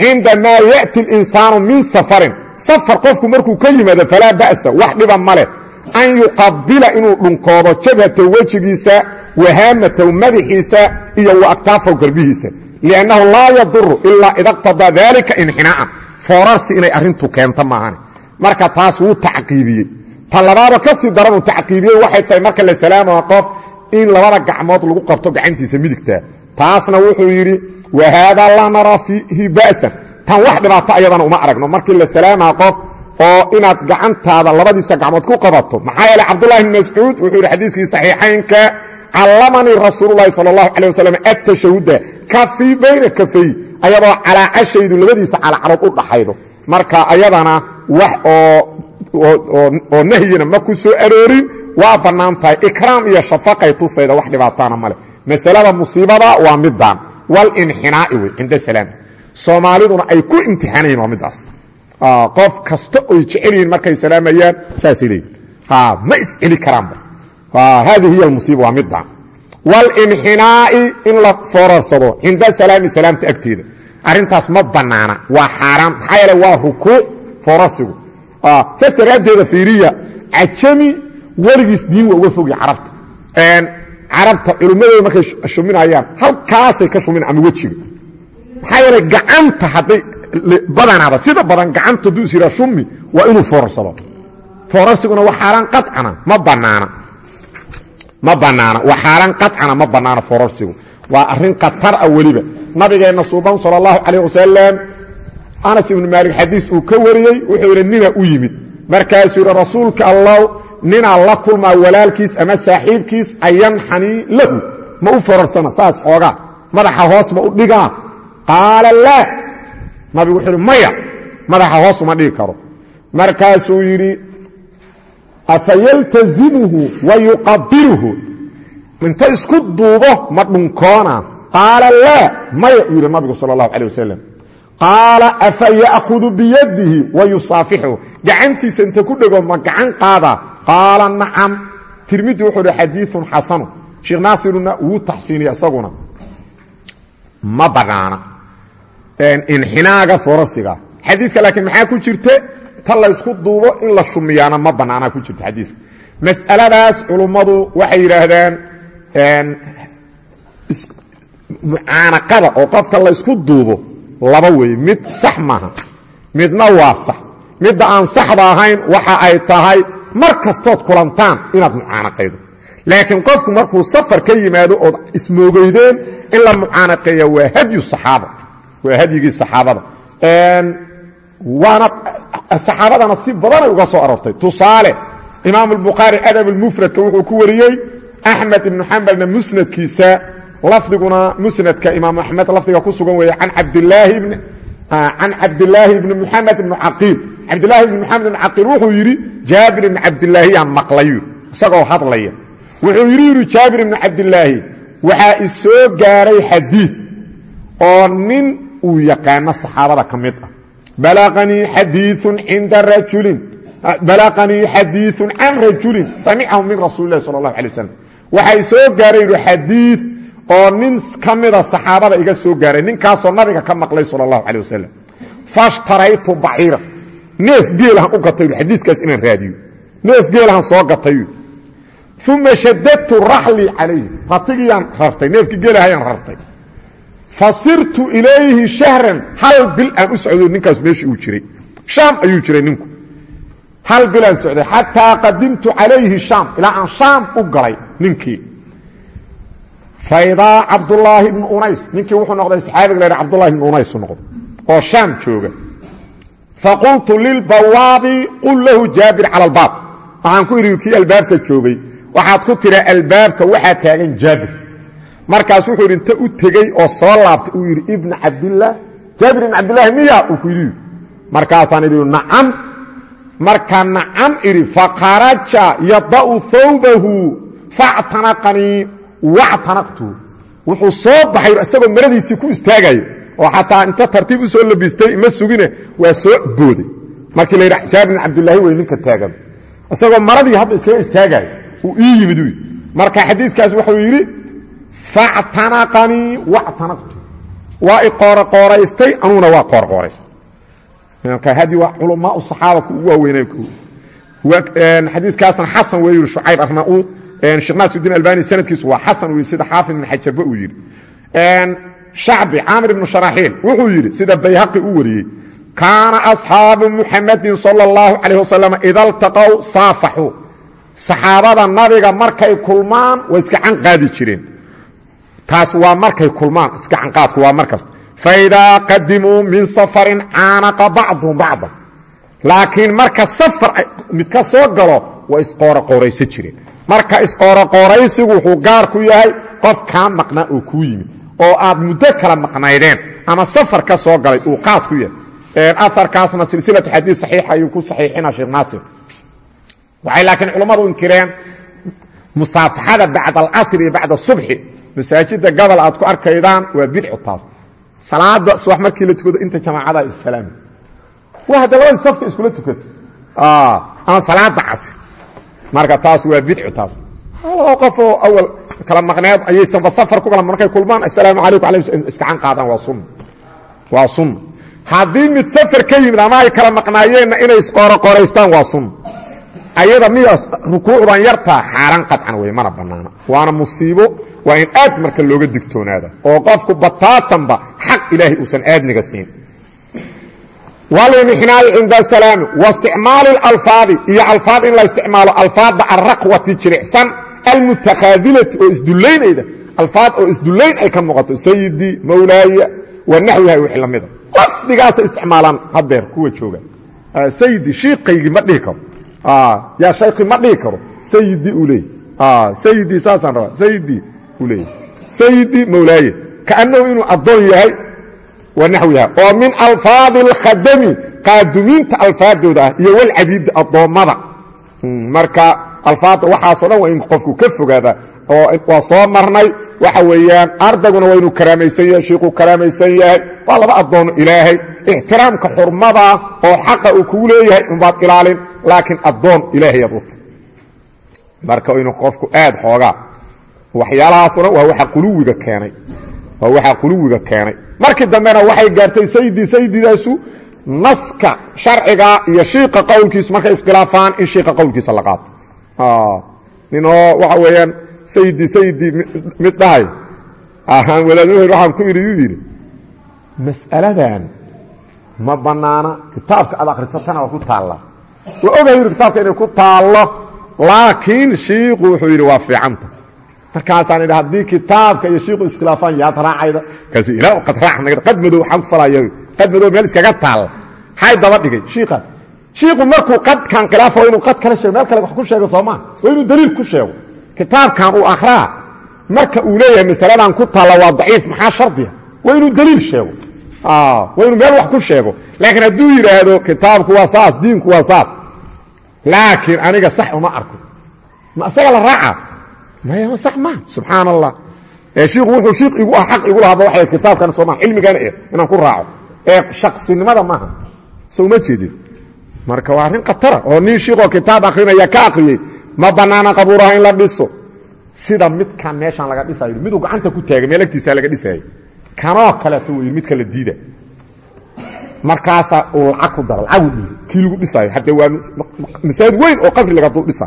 cindamaa ya'ti اlinsaanu min safarin. Safar qofku markuu ka yimaado falaa ba'sa wax dhiba ma leh. An yuqabila inuu dhunkoodo jabhataw wejigiisa wahaamataw madaxiisa iyo wa aktaafaw garbihiisa. Liannahu laa yaduru ilaa ida qtadaa dalika inxinaa'an foorarsi inay arrintu keento maahan marka taas wuu tacqiibiyey. Ta labaaba ka sii daranuu tacqiibiyey waxay tahay marka la salaamao qof in labada gacmood lagu qabto gacantiisa midigta. Taasna wuxuu yidhi wa haadaa laa naraa fiihi ba'san. Tan wax dhibaato ayadana uma aragno. Markii la salaamaa qof oo inaad gacantaada labadiisa gacmood ku qabato maxaa yeele cabdullahi bn mascuud wuxuu yidhi xadiiskii saxiixaynka callamanii rasuululahi sal اllahu calيه wasalam atashahuda kafii bayna kafay ayadoo calaacashaydu labadiisa calacalood u dhaxaydo marka ayadana wax oo nahyina ma ku soo aroorin waa bannaan tahay ikraam iyo shafaqay tusayda wax dhibaatana male masalada musiibada waa midaan walinxinaa'i wey cinda salaam soomaaliduna ay ku imtixaanayiin waa middaas qof kasta oy jecel yihiin markay salaamayaan saasay leeyihin ma isceli karaanba haadihi hiy almusiiba waa midaan walinxinaa'i in la foorarsado cinda salaami salaamta agteeda. Arrintaas ma bannaana waa xaaraan maxaa yeele waa rukuuc foorarsigu. Saas daraaddeeda fiiriya cajami weligiis diin waa uga fogya carabta. Carabta culimmadooda markay shuminayaan halkaasay ka shumina ama wejiga. Maxaa yeelay gacanta hadday badanaaba sida badan gacanta hadduu is yidhaa shumi waa inuu foorarsado foorarsiguna waa xaaraan qacana ma bannaana ma bannaana waa xaaraan qacana ma bannaana foorarsigu waa arrin khatar ah weliba. Nabigeenna suuban sala allahu calayh wasalam anas ibnu maalik xadiis uu ka wariyey wuxuu yidhi nina u yimid. Markaasuu yidhi rasuulka allow ninaa la kulmaa walaalkiis ama saaxiibkiis ayanxanii lahu. Ma u foorarsana saas xoogaa. Madaxa hoos ma u dhigaa. Qaala laa. Nabigu wuxuu yidhi maya madaxa hoos uma dhigi karo. Markaasuu yidhi afa yaltazimuhu wa yuqabiluhu inta isku duubo ma dhunkoona qaala laa maya uu yidhi nabigu sala allahu calah wasalam qaala afa ya'khudu biyadihi wa yusaafixu gacantiisa inta ku dhego ma gacan qaadaa qaala nacam tirmidi wuxuu hi xadiiun xasanu sheekh naasiruna wuu taxsiiniya isaguna ma bannaana inxinaaga foorarsiga xadiiska laakiin maxaa ku jirta ta laysku duubo in la shumiyaana ma bannaanaa ku jirta xadiiska. Mas'aladaas culummadu waxay yidhaahdaan mucaanaqada oo qofka laysku duubo laba weeye mid sax maaha midna waa sax. Midda aan saxda ahayn waxa ay tahay mar kastood kulantaan inaad mucaanaqaydo. Laakiin qofku markuu safar ka yimaado ood ismoogeydeen in la mucaanaqeeya waa hadyu saxaaba waa hadyigii saxaabada. Waana saxaabadana si badanay uga soo aroortay. Tusaale imaam albukhaari adab almufradka wuxuu ku wariyey axmed ibnu xambalna musnadkiisa. Lafdiguna musnadka imaam axmed lafdiga ku sugan weeye can cabdilaahi ibni muxamed ibni caqiil cabdilaahi ibni moxamed ibni caqiil wuxuu yidhi jaabir ibni cabdilaahiyaan maqlayu isagoo hadlaya. Wuxuu yidhi yidhi jaabir ibni cabdilaahi waxaa isoo gaaray xadiid oo nin uu yaqaano saxaabada ka ah balaqanii xadiiun cinda rajulin. Balaqanii xadiiun can rajulin. Samicahu min rasuuli lahi sala allahu alay wasalam waxaa isoo gaaray yidhi xadiid oo nin ka mida saxaabada iga soo gaaray ninkaasoo nabiga ka maqlay sala allahu calay wasalam fashtaraytu baciira neef geelahan u gatay xadiiskaas inaan raadiyo. Neef geelahan soo gatay uma shadadtu raxlii calayhi ratigiyaan rartay neefkii geelahayaan rartay fa sirtu ilayhi shahran hal bil aan u socdo ninkaas meeshii jiray. Shaam ayuu jiray ninku. Hal bilaan socday xataa qadimtu calayhi shaam ilaa aan shaam u galay ninkii. Faidaa cabdulaahi ibnu unays ninkii wuxuu noqday saxaabiga la yha cabdulahi ibnu unays u noqday oo shaam jooga. Faqultu lilbawaabi qul lahu jaabir cala albaab waxaan ku idhi kii albaabka joogay? Waxaad ku tira albaabka waxaa taagan jaabir markaas wuxuu yidhi inta u tegey oo soo laabtay. Uu yidhi ibna cabdillaah jaabir ibn cabdillaahi miya uu ku yidhi markaasaan idhi nacam. Markaa nacam idhi fakharaja yada'u thawbahu factanaqanii wactanaqtu wuxuu soo baxay isagoo maradiisii ku istaagayo oo xataa inta tartiib u soo labistay ma sugine waa soo booday. Markii la yidha jaabir bin cabdillaahi wey ninka taagan. Isagoo maradii hadda iskaga istaagayo uu ii yimid marka xadiiskaas wuxuu yidhi factanaqanii wactanaqtu waa i qooroqooraystay anuguna waa qoorqooraystay marka hadi waa culamaau saxaaba ku ugu waaweynay xadiiskaasna xasan wey yidhi shucayb arnauud sheekh naasuddiin albani sanadkiisu waa xasan uu yidhi sida xaafid ibn xajarba uu yidhi. Shacbi caamir ibnu sharaxiil wuxuu yidhi sida bayhaqi u wariyey kaana asxaabu muxamadin sala اllahu calayh wasalam ida ltaqow saafaxuu saxaabada nabiga markay kulmaan way iska canqaadi jireen taas waa markay kulmaan iska canqaadku waa markasta faidaa qadimuu min safarin caanaqa bacduhum bacdan. Laakiin marka safar mid ka soo galo waa isqooroqooraysan jireen. Marka isqooroqooraysigu wuxuu gaar ku yahay qof kaa maqnaa oo kuu yimid oo aad muddo kala maqnaydeen ama safar ka soo galay uu qaas ku yahay. Aarkaasna silsilatu xadiis saxiixa ayuu ku saxiixina sheekh naasir. Waxay laakiin culammadu inkireen musaafaxada bacda alcasri iyo bacda subxi masaajidda gobol aad ku arkaydaan waa bidcu taas. Salaada subax markii la tukado inta jamaacada islaami waa hadda labadii safka iskula tukata ama salaada casri. Marka taas waa bidcu taas. Laba qof oo awal kala maqneed ayaysanba safar ku kala markay kulmaan assalaamu calaykum alay iskacan qaadaan waa sunna waa sunna haddii mid safar ka yimid ama ay kala maqnaayeenna inay isqooroqoraystaan waa sunna ayada midaas rukuucdan yartaa xaaraan qadcan wey mana bannaana waana musiibo waa in aad marka looga digtoonaada oo qofku bataatanba xaq ilaahay uusan aadniga siin. Walimixnaali cinda asalaami wa alfaadi iyo alfaad in la isticmaalo alfaadda alraqwati jiricsan almutakhaadilati oo isdullaynayda alfaad oo isdullayn ay ka muuqato sayidii mawlaaya wa naxwiha wixii la mida lafdigaasay isticmaalaan hadeer kuwa jooga. Sayidii shiikaygii ma dhihi karo yaa shayki ma dhihi karo. Sayidii uu leeyay sayidii saasaan rabaa. Sayidii uu leeyay sayidii mawlaaye. Kaannahu inuu addoon yahay wa naxwiha oo min alfaadi اlkhadami qaadumiinta alfaadooda ah iyo walcabiidi addoommada. Marka alfaadda waxaasoo dhan waa in qofku ka fogaadaa oo waa soo marnay waxa weeyaan ardayguna waa inuu karaamaysan yahay shiikhuu karaamaysan yahay waa laba ilaahay. Ixtiraamka xurmada oo xaqa uu kugu leeyahay unbaad ilaalin laakiin addoon ilaahayaad uta marka inuu qofku aad xoogaa waxyaalahaasoo dhan waa waxa quluwiga keenay waa waxaa quluwiga keenay. Markii dambena waxay gaartay sayidii sayididaasu naska sharciga iyo shiiqa qowlkiisu markay iskhilaafaan in shiiqa ninoo waxa weeyaan sayidii sayidii mid dhahay. Wadaad waxaan ku idhi yuu yidhi mas'aladan ma bannaana kitaabka aad akhrisatana waa ku taalla. Waa ogahay yidhi kitaabka inay ku taallo laakiin shiiku wuxuu yidhi waa fiicanta. Markaasaan idhi haddii kitaabka iyo shiiku iskhilaafaan yaad raacayda markaasu ilaa qad raac naga qad madow waxaan ku falaya qad madow meel iskaga taalla daba dhigay. Shiikaas shiiku markuu qadkan khilaafo inuu qad kala sheego meel kale wax ku sheego soomaa waa inuu daliil ku sheego. Kitaabkan uu akhraa marka uu leeyahay masaladan ku taalla waa daciif maxaa shardiya waa inuu daliil sheego. Waa inuu meel wax ku sheego. Laakiin hadduu yidhaahdo kitaabku waa saas diinku waa saas. Laakiin aniga sax uma arko. Ma isaga la raaca? Maya sax maa subxaan allah shiiku wuxuu shiik igu ah xaq igu lahaaba waxay kitaabkan soomaa cilmigana eh inaan ku raaco. Ee shaqsinimada maaha so uma jeedin marka waa arrin khatara oo nin shiikoo kitaab akrinaya ka akriyey ma bannaana qabuuraha in la dhiso. Sida midkan meeshaan laga dhisayo miduu gacanta ku taagay meel agtiisa laga dhisayay kanoo kaleeto wey midka la diida. Markaasaa uu lacag ku dara lacagu dhiibi kii lagu dhisaayo haddee waa masaajid weyn oo qabri laga dul dhisa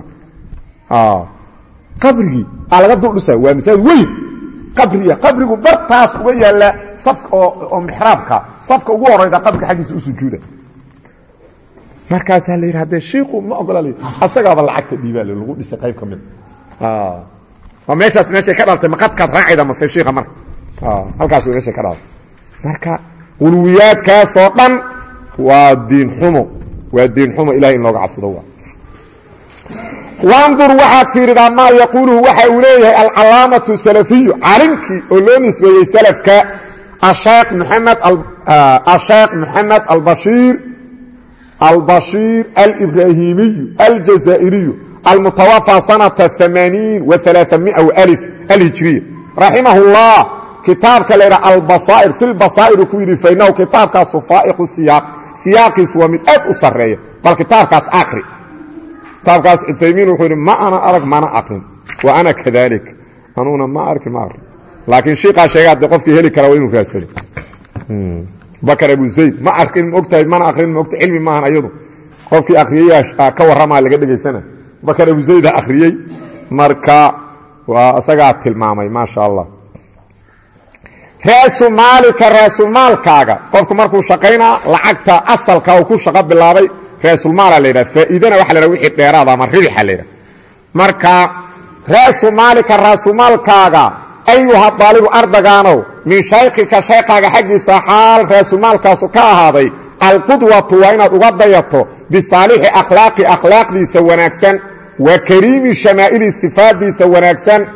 qabrigii aa laga dul dhisayo waa masaajid weyn. Qabriya qabrigu bartaas uga yaalla safka oo mixraabka safka ugu horayda qabriga xaggiisa u sujuuda markaasaa la haddee shiiku ma ogola la asagaaba lacagta dhiibaa lagu dhisay qayb ka mida waa meeshaas meeshay ka dhaltay maqadkaad raacayda mase shiika marka halkaas way meeshay ka dhaltay marka ulwiyaadkaasoo dhan waa diin xumo waa diin xumo ilahay in looga cabsado waa. Wandur waxaad fiiridaa maa yaquuluhu waxa uu leeyahay alcalaamatu salafiyu caalimkii oo loo nisbeeyey salafka asheekh maxamed asheekh maxamed albashiir albashiir alibrahimiyu aljazaa'iriyu almutawafى sanata amaaniin waalaamia alif alhijriya raximah اllah kitaabka la ydhaha albasaa'ir fi lbasaa'ir ku yidhi fainahu kitaabkaasu faa'iqu siyaaq siyaaqiisu waa mid aad u sarreeya bal kitaabkaas akri kitaabkaas uthaymiin wuxuu yidhi ma ana arag mana akrin wa ana kadalik anuguna ma arki ma akrin laakiin shiikaa sheega haddee qofkii heli kara waa inuu raadsado bakar abu zayd. Ma arkin maogtahay mana akrin maogta cilmi maahan ayadu. Qofkii akhriyaya ka warramaa laga dhegaysana. Bakar abu zayda akhriyey. Marka waa isagaa tilmaamay maasha allah raasu maalika raasulmaalkaaga qofku markuu shaqaynaa lacagta asalka uu ku shaqo bilaabay raasulmaala la yidhaha faa'iidana waxa la ydhaha wixii dheeraada ama ribixa la yidhaha marka raasu maalika raasumaalkaaga ayuha daalibu ardagaanow min shaykhika shaykhaaga xaggiisa xaal raasumaalkaasu ka ahaaday alqudwatu waa inaad uga dayato bisaalixi akhlaaqi akhlaaqdiisa wanaagsan wa kariimi shamaa'ili sifaaddiisa wanaagsan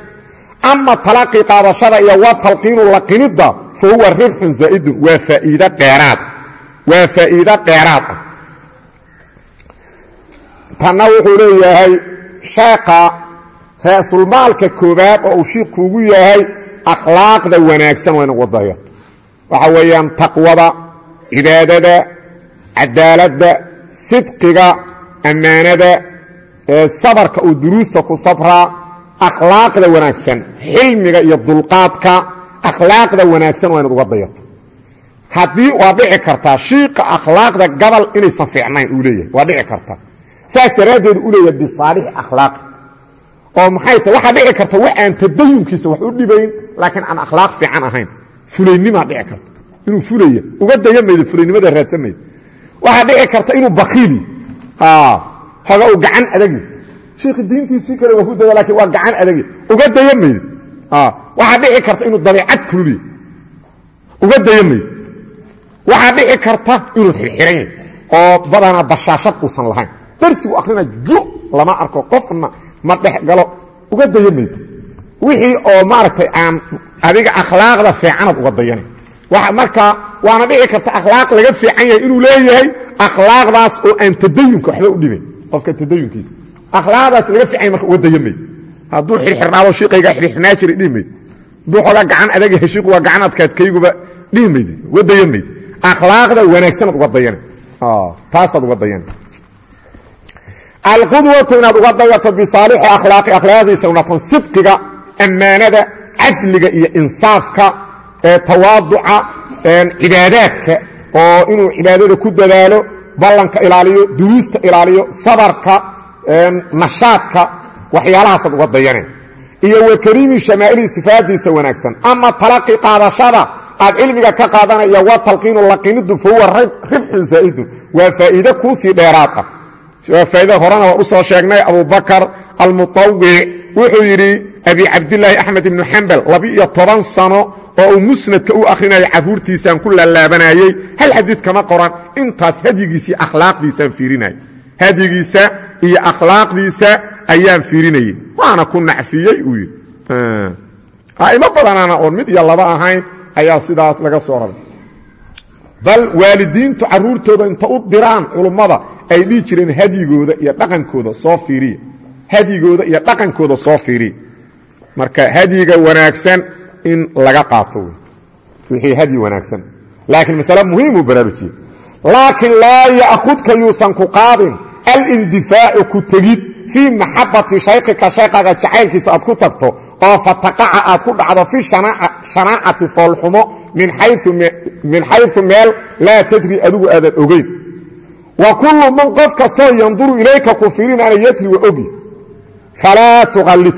ama talaqi qaadashada iyo wa talqiinu laqinidda fa huwa ribxun zaa'idun waa faa'iid dheeraad waa faa'iido raasulmaalka koobaad oo uu shiikuugu yahay akhlaaqda wanaagsan waa ina uga dayato waxa weeyaan taqwada cibaadada cadaaladda sidqiga ammaanada sabarka uu duruusta ku sabraa akhlaaqda wanaagsan xilmiga iyo dulqaadka akhlaaqda wanaagsan waa inaad uga dayato haddii waa dhici kartaa shiiqa akhlaaqda gabal inaysan fiicnayn uu leeyahay waa dhici kartaa saas daraaddeed u leeyahay bisaalixi akhlaaqi oo maxay tahay waxaa dhici karta wax aan tadayunkiisa wax u dhibayn laakiin aan akhlaaq fiican ahayn. Fulaynimaa dhici karta. Inuu fulaya uga daya fulaynimada raadsan maydo dhici karta inuu bakiili hoga uu gacan adagi. Shiikhi diintiisii kale waa ku daya lakiin waa gacan adagi. Uga daya maydo waxaa dhici karta inuu dabeicad kululiya uga daya waxaa dhici karta inuu xirxiran yahy oo badanaa bashaashad uusan lahayn. Darsigu akhrina ju lama arko qofna ma dhex galo. Uga daya maydo wixii oo maaragtay aan adiga akhlaaqda fiicanaad uga dayana marka waana dhici karta akhlaaq laga fiican yahay inuu leeyahay akhlaaqdaas oo aan tadayunka waxba u dhibayn qofka tadayunkiisa. Akhlaaqdaas laga fiican marka uga daya hadduu xirxirnaado shiiqaygaa xirxirnaa jiray dhihi xoogaa gacan adag yahay waa gacan adkaadkayguba dhihi maydo uga daya akhlaaqda wanaagsanaad uga dayana taasaad uga dayana alqudwatu inaad uga dayato bisaalixi akhlaaqi akhlaaqdiisa unatan sidqiga ammaanada cadliga iyo insaafka tawaaduca cibaadaadka oo inuu cibaadada ku dadaalo ballanka ilaaliyo duruusta ilaaliyo sabarka nashaadka waxyaalahaasaad uga dayaneen iyo wa kariimi shamaa'ili sifaadiisa wanaagsan ama talaqi qaadashada aad cilmiga ka qaadanaya wa talqiinu laqinidu fa huwa rifxun zaa'idun waa faa'iide kuusii dheeraad ah waa faa'iida horena waa u soo sheegnay abubakar almutawic wuxuu yidhi abi cabdilaahi axmed ibnu xambal laba-iyo toban sano oo uu musnadka u akhrinayo carruurtiisaan ku laalaabanayey hal xadiid kama qoran intaas hadyigiisaiyo akhlaaqdiisaan fiirinayay. Hadyigiisa iyo akhlaaqdiisa ayaan fiirinayey waana ku nacfiyey uu yidhi. A'imo badanaana oon mid iyo laba ahayn ayaa sidaas laga soo raray bal waalidiintu carruurtooda inta u diraan culummada ay dhihi jireen hadyigooda iyo dhaqankooda soo fiiriya hadyigooda iyo dhaqankooda soo fiiriya marka hadyiga wanaagsan in laga qaato wixii hadyi wanaagsan. Laakiin masale muhiimuu baraarujiye laakiin laa ya'khudka yuusan ku qaadin alindifaacu ku tegid fii maxabati shayqika shayqaga jacaylkiisa aad ku tagto oo fataqaca aad ku dhacdo fi shanaacati foolxumo min xayu meel laa tadri adigu aadan ogeyn. Wa kullu man qof kastoo yanduru ilayka ku fiirinaana yadri wa ogi falaa tuqallid.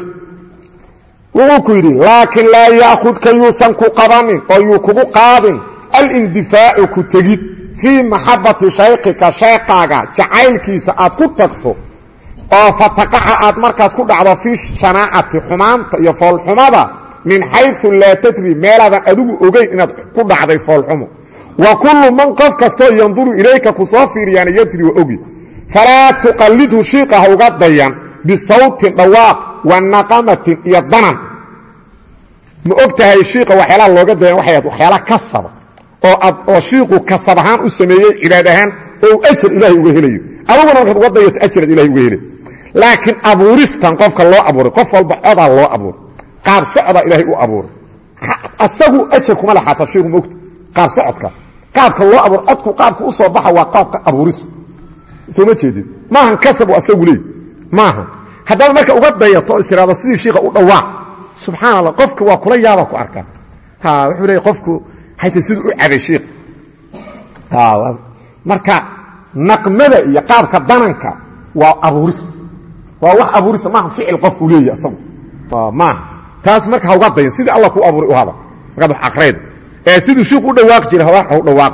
Wuxuu ku yidhi laakiin laa ya'khudka yuusan ku qabanin oo yuu kugu qaadin alindifaacu ku tegid fii maxabati shayqika shayqaaga jacaylkiisa aad ku tagto oo fataqaca aad markaas ku dhacdo fii shanaacati xumaanta iyo foolxumada min xayu laa tadri meelaadan adigu ogeyn inaad ku dhacday foolxumo wa kullu man qof kastoo yanduru ilayka ku soo fiiriyaana yadri wa ogi. Falaa tuqallidhu shiiqa uga dayan bisawtin dhawaaq wa naqamatin iyo danan. Ma og shiiqa waxyaalaha looga dayan waxay waxyaala kasaba oo shiiqu kasab ahaan u sameeyey cibaad ahaan oo ajar ilaahay uga helayo. Aduguna markaad uga dayato ajaraad ilahay uga helay laakiin abuuristan qofka loo abuuray qof walba codaa loo abuuray qaab socdaa ilaahay u abuuray. Asagu ajar kuma laxaata shiiku maogta qaab socodka qaabka loo abuur codku qaabka u baxa waa qaabka abuuris. Soo ma jeedid maahan kasab asagu leey maaha haddaba marka uga dayato o sidii shiika u dhawaaq subxaan allah qofka waa kula yaaba ku arkaa. Wuxuu leey qofku hayta siduu u cabay shiika marka naqmada iyo qaabka dananka waa abuuris waa wax abuurisa maaha ficil qofku leeyahy asagu. Maaha. Taas marka hauga dayan sidii alla ku abuuray u hada. Markaad wax akraydo ee siduu shiiku u dhawaaqi jiray hau dhawaaq.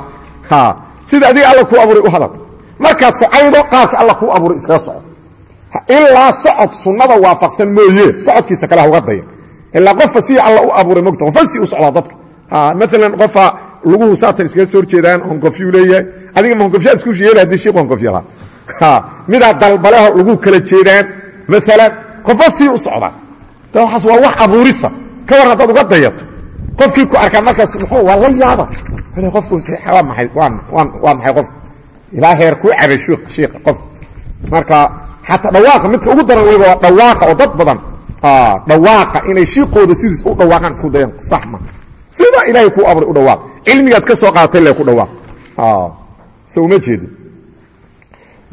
Sidii adiga alla kuu abuuray u hadal markaad socaydo qaabka alla kuu abuuray iskaga soco. Ilaa socod sunnada waafaqsan mooye socodkiisa kale hauga dayan ilaa qofka sidii alla u abuuray mogta qofa si u socdaa dadka. Maalan qofa luguhu saatan iskaga soo horjeedaan honkofyuu leeyahay. Adiga ma honkofyaa isku yeela haddii shiiku honkofya lahaa midaa dalbaleho lagu kala jeedaan maalan qofa sii u socdaa de waxaas waa wax abuurisa ka war haddaad uga dayato. Qofkii ku arkaa markaas muxuu waa la yaaba qofku waa maay waa maxay qof? Ilaa heer kuu cabay shiika qof. Marka xataa dhawaaqa midka ugu daran weliba waa dhawaaqa oo dad badan. Dhawaaqa inay shiiqooda sidiis u dhawaaqaan isku dayan sax ma. Sidaa ilaahay kuu aburay u dhawaaq. Cilmigaad ka soo qaadatay le ku dhawaaq. So uma jeedin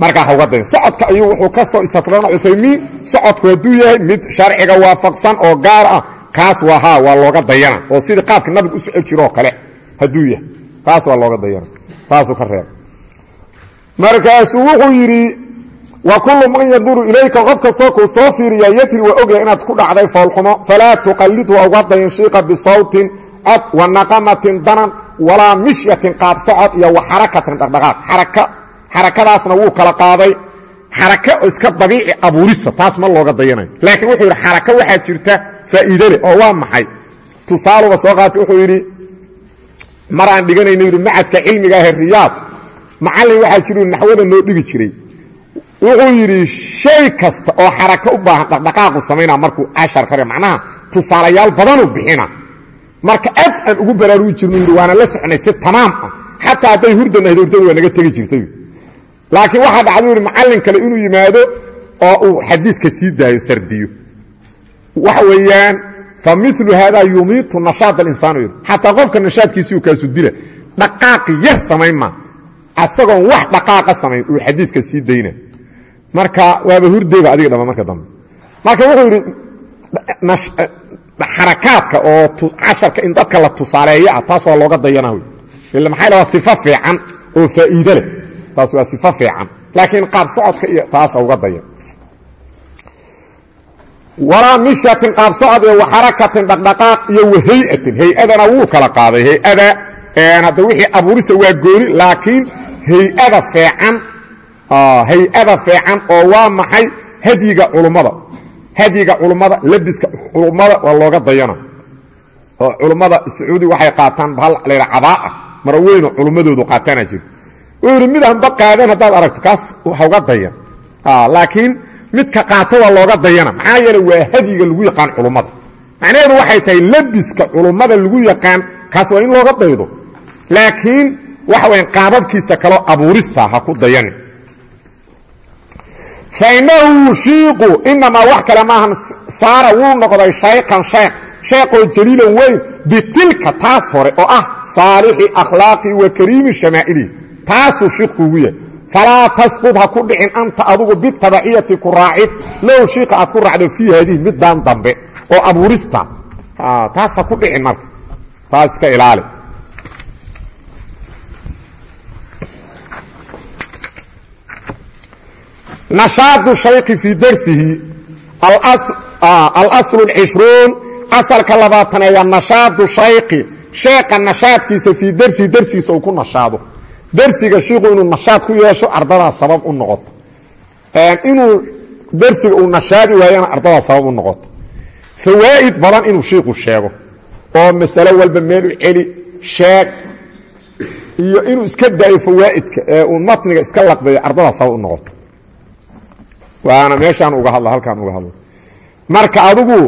markaa hauga dayan socodka ayuu wuxuu ka soo istatloona cuthaymiin socodku hadduu yahay mid sharciga waafaqsan oo gaar ah kaas waa haa waa looga dayana. Oo sidii qaabka nabiga u socon jiroo kale hadduu yahay kaas waa looga dayana. Taasuu ka reeba markaasuu wuxuu yidhi wa kullu man yanduru ilayka qof kastoo kuu soo fiiriya yadri waa ogyahay inaad ku dhacday foolxumo falaa tuqallidhu uga dayan shiiqa bisawtin cod wa naqamatin danan walaa mishyatin qaab socod iyo wa xarakatin dhaqdhaqaaq. Xaraka xarakadaasna wuu kala qaaday. Xaraka iska dabiici abuurisa taas ma looga dayanayo laakiin wuxuu yidhi xaraka waxaa jirta faa'iide leh oo waa maxay? Tusaaluba soo qaatay wuxuu yidhi mar aan dhiganayno yidhi macadka cilmiga ahe riyaad macallin waxaa jiru naxwada noo dhigi jiray. Wuxuu yidhi shay kasta oo xaraka u baahan dhaqdhaqaaqu samaynaa markuu ashar kare macnaha tusaalayaal badanuu bixina. Marka aad aan ugu baraarugi jirno yidhi waana la socnay si tamaam ah. Xataa hadday hurdan ahayd hurdadu waa naga tegi jirtay laakiin waxaa dhacdu yidhi macallin kale inuu yimaado oo uu xadiiska sii daayo sardiyo. Waxa weeyaan fa milu haadaa nashaad alinsaan xataa qofka nashaadkiisiu kaasu dila dhaqaaqi yar samayn asagoon wax dhaqaaqa samayn uu xadiiska sii dayna. Marka waaba hurdeyba adiga dhama marka dambe. Marka wuxuu yidhi xarakaadka oo casharka in dadka la tusaaleeyo ah taas waa looga dayana ila maxay waa sifo fiican oo faa'iide leh taas waa sifo fiican. Laakiin qaab socodka iyo taasa uga dayan. Walaa mishatin qaabsocod iyo waxarakatin dhaqdhaqaaq iyo wahay-atin. Hay'adana wuu kala qaaday. Hay'ada hadda wixii abuurisa waa gooni laakiin hay'ada feecan hay'ada feecan oo waa maxay? Hadyiga culummada hadyiga culummada labiska culummada waa looga dayana. Culummada sacuudi waxay qaataan bahal layha cabaa'a mara weyno culummadoodu qaataana jiro wuu yidhi mid aanba qaadan haddaad aragto kaas hauga dayan. Laakiin midka qaato waa looga dayana. Maxaa yeele waa hadyiga lagu yaqaan culummada macnaheedu waxay tahay labiska culummada lagu yaqaan kaas waa in looga daydo. Laakiin waxa waya qaababkiisa kaloo abuurista ha ku dayani fainahu shiiqu inamaa wax kale maahan saara wuu noqday shaykan sheekh sheekoo jaliilan weyn bitilka taas hore oo ah taasuu shiiqkuugu yahay. Falaa tasqud ha ku dhicin anta adugu bitabaciyati ku raacid low shiiqa aad ku raacdo fii haadihi middaan dambe oo abuurista. Taas ha ku dhicin marka. Taas iska ilaali. Nashaadu shayki fii darsihi alaslu اcishruun asalka labaataneeya nashaadu shayki sheeqa nashaadkiisa fii darsihi darsigiisa uu ku nashaado darsiga shiiku inuu nashaad ku yeesho ardadaa sabab u noqoto inuu darsiga uu nashaadi waayana ardadaa sabab u noqoto fawaa'id badan inuu shiiku sheego oo masalo walba meel u celi sheeg iyo inuu iska daayo fawaa'idka ee uu matniga iska laqbeeyo ardadaa sabab u noqoto waana meeshaan uga hadla halkaan uga hadla marka adigu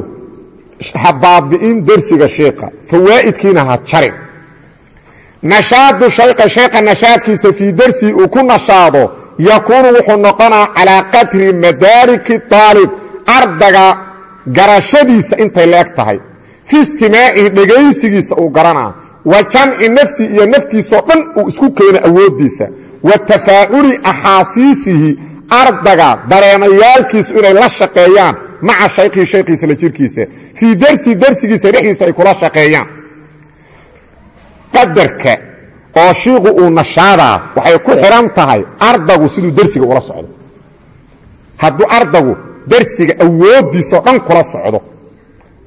ha baabi'in dersiga sheika fawaa'idkiina ha jarin nashaadu shayqa shayqa nashaadkiisa fii dersihi uu ku nashaado yakuunu wuxuu noqonaa calaa qadri madaariki aalib ardaga garashadiisa intay la eg tahay. Fi istimaacihi dhegaysigiisa uu garanaa wa jamci nafsi iyo naftiisao dhan uu isku keeno awooddiisa wa tafaaculi axaasiisihi ardaga dareemayaalkiisu inay la shaqeeyaan maca shaykihi shaykiisa la jirkiisa. Fii dersi dersigiisa dhexdiisa ay kula shaqeeyaan qadarka oo shiiqu uu nashaadaa waxay ku xidhan tahay ardagu siduu dersiga ula socdo. Hadduu ardagu dersiga awooddiisoo dhan kula socdo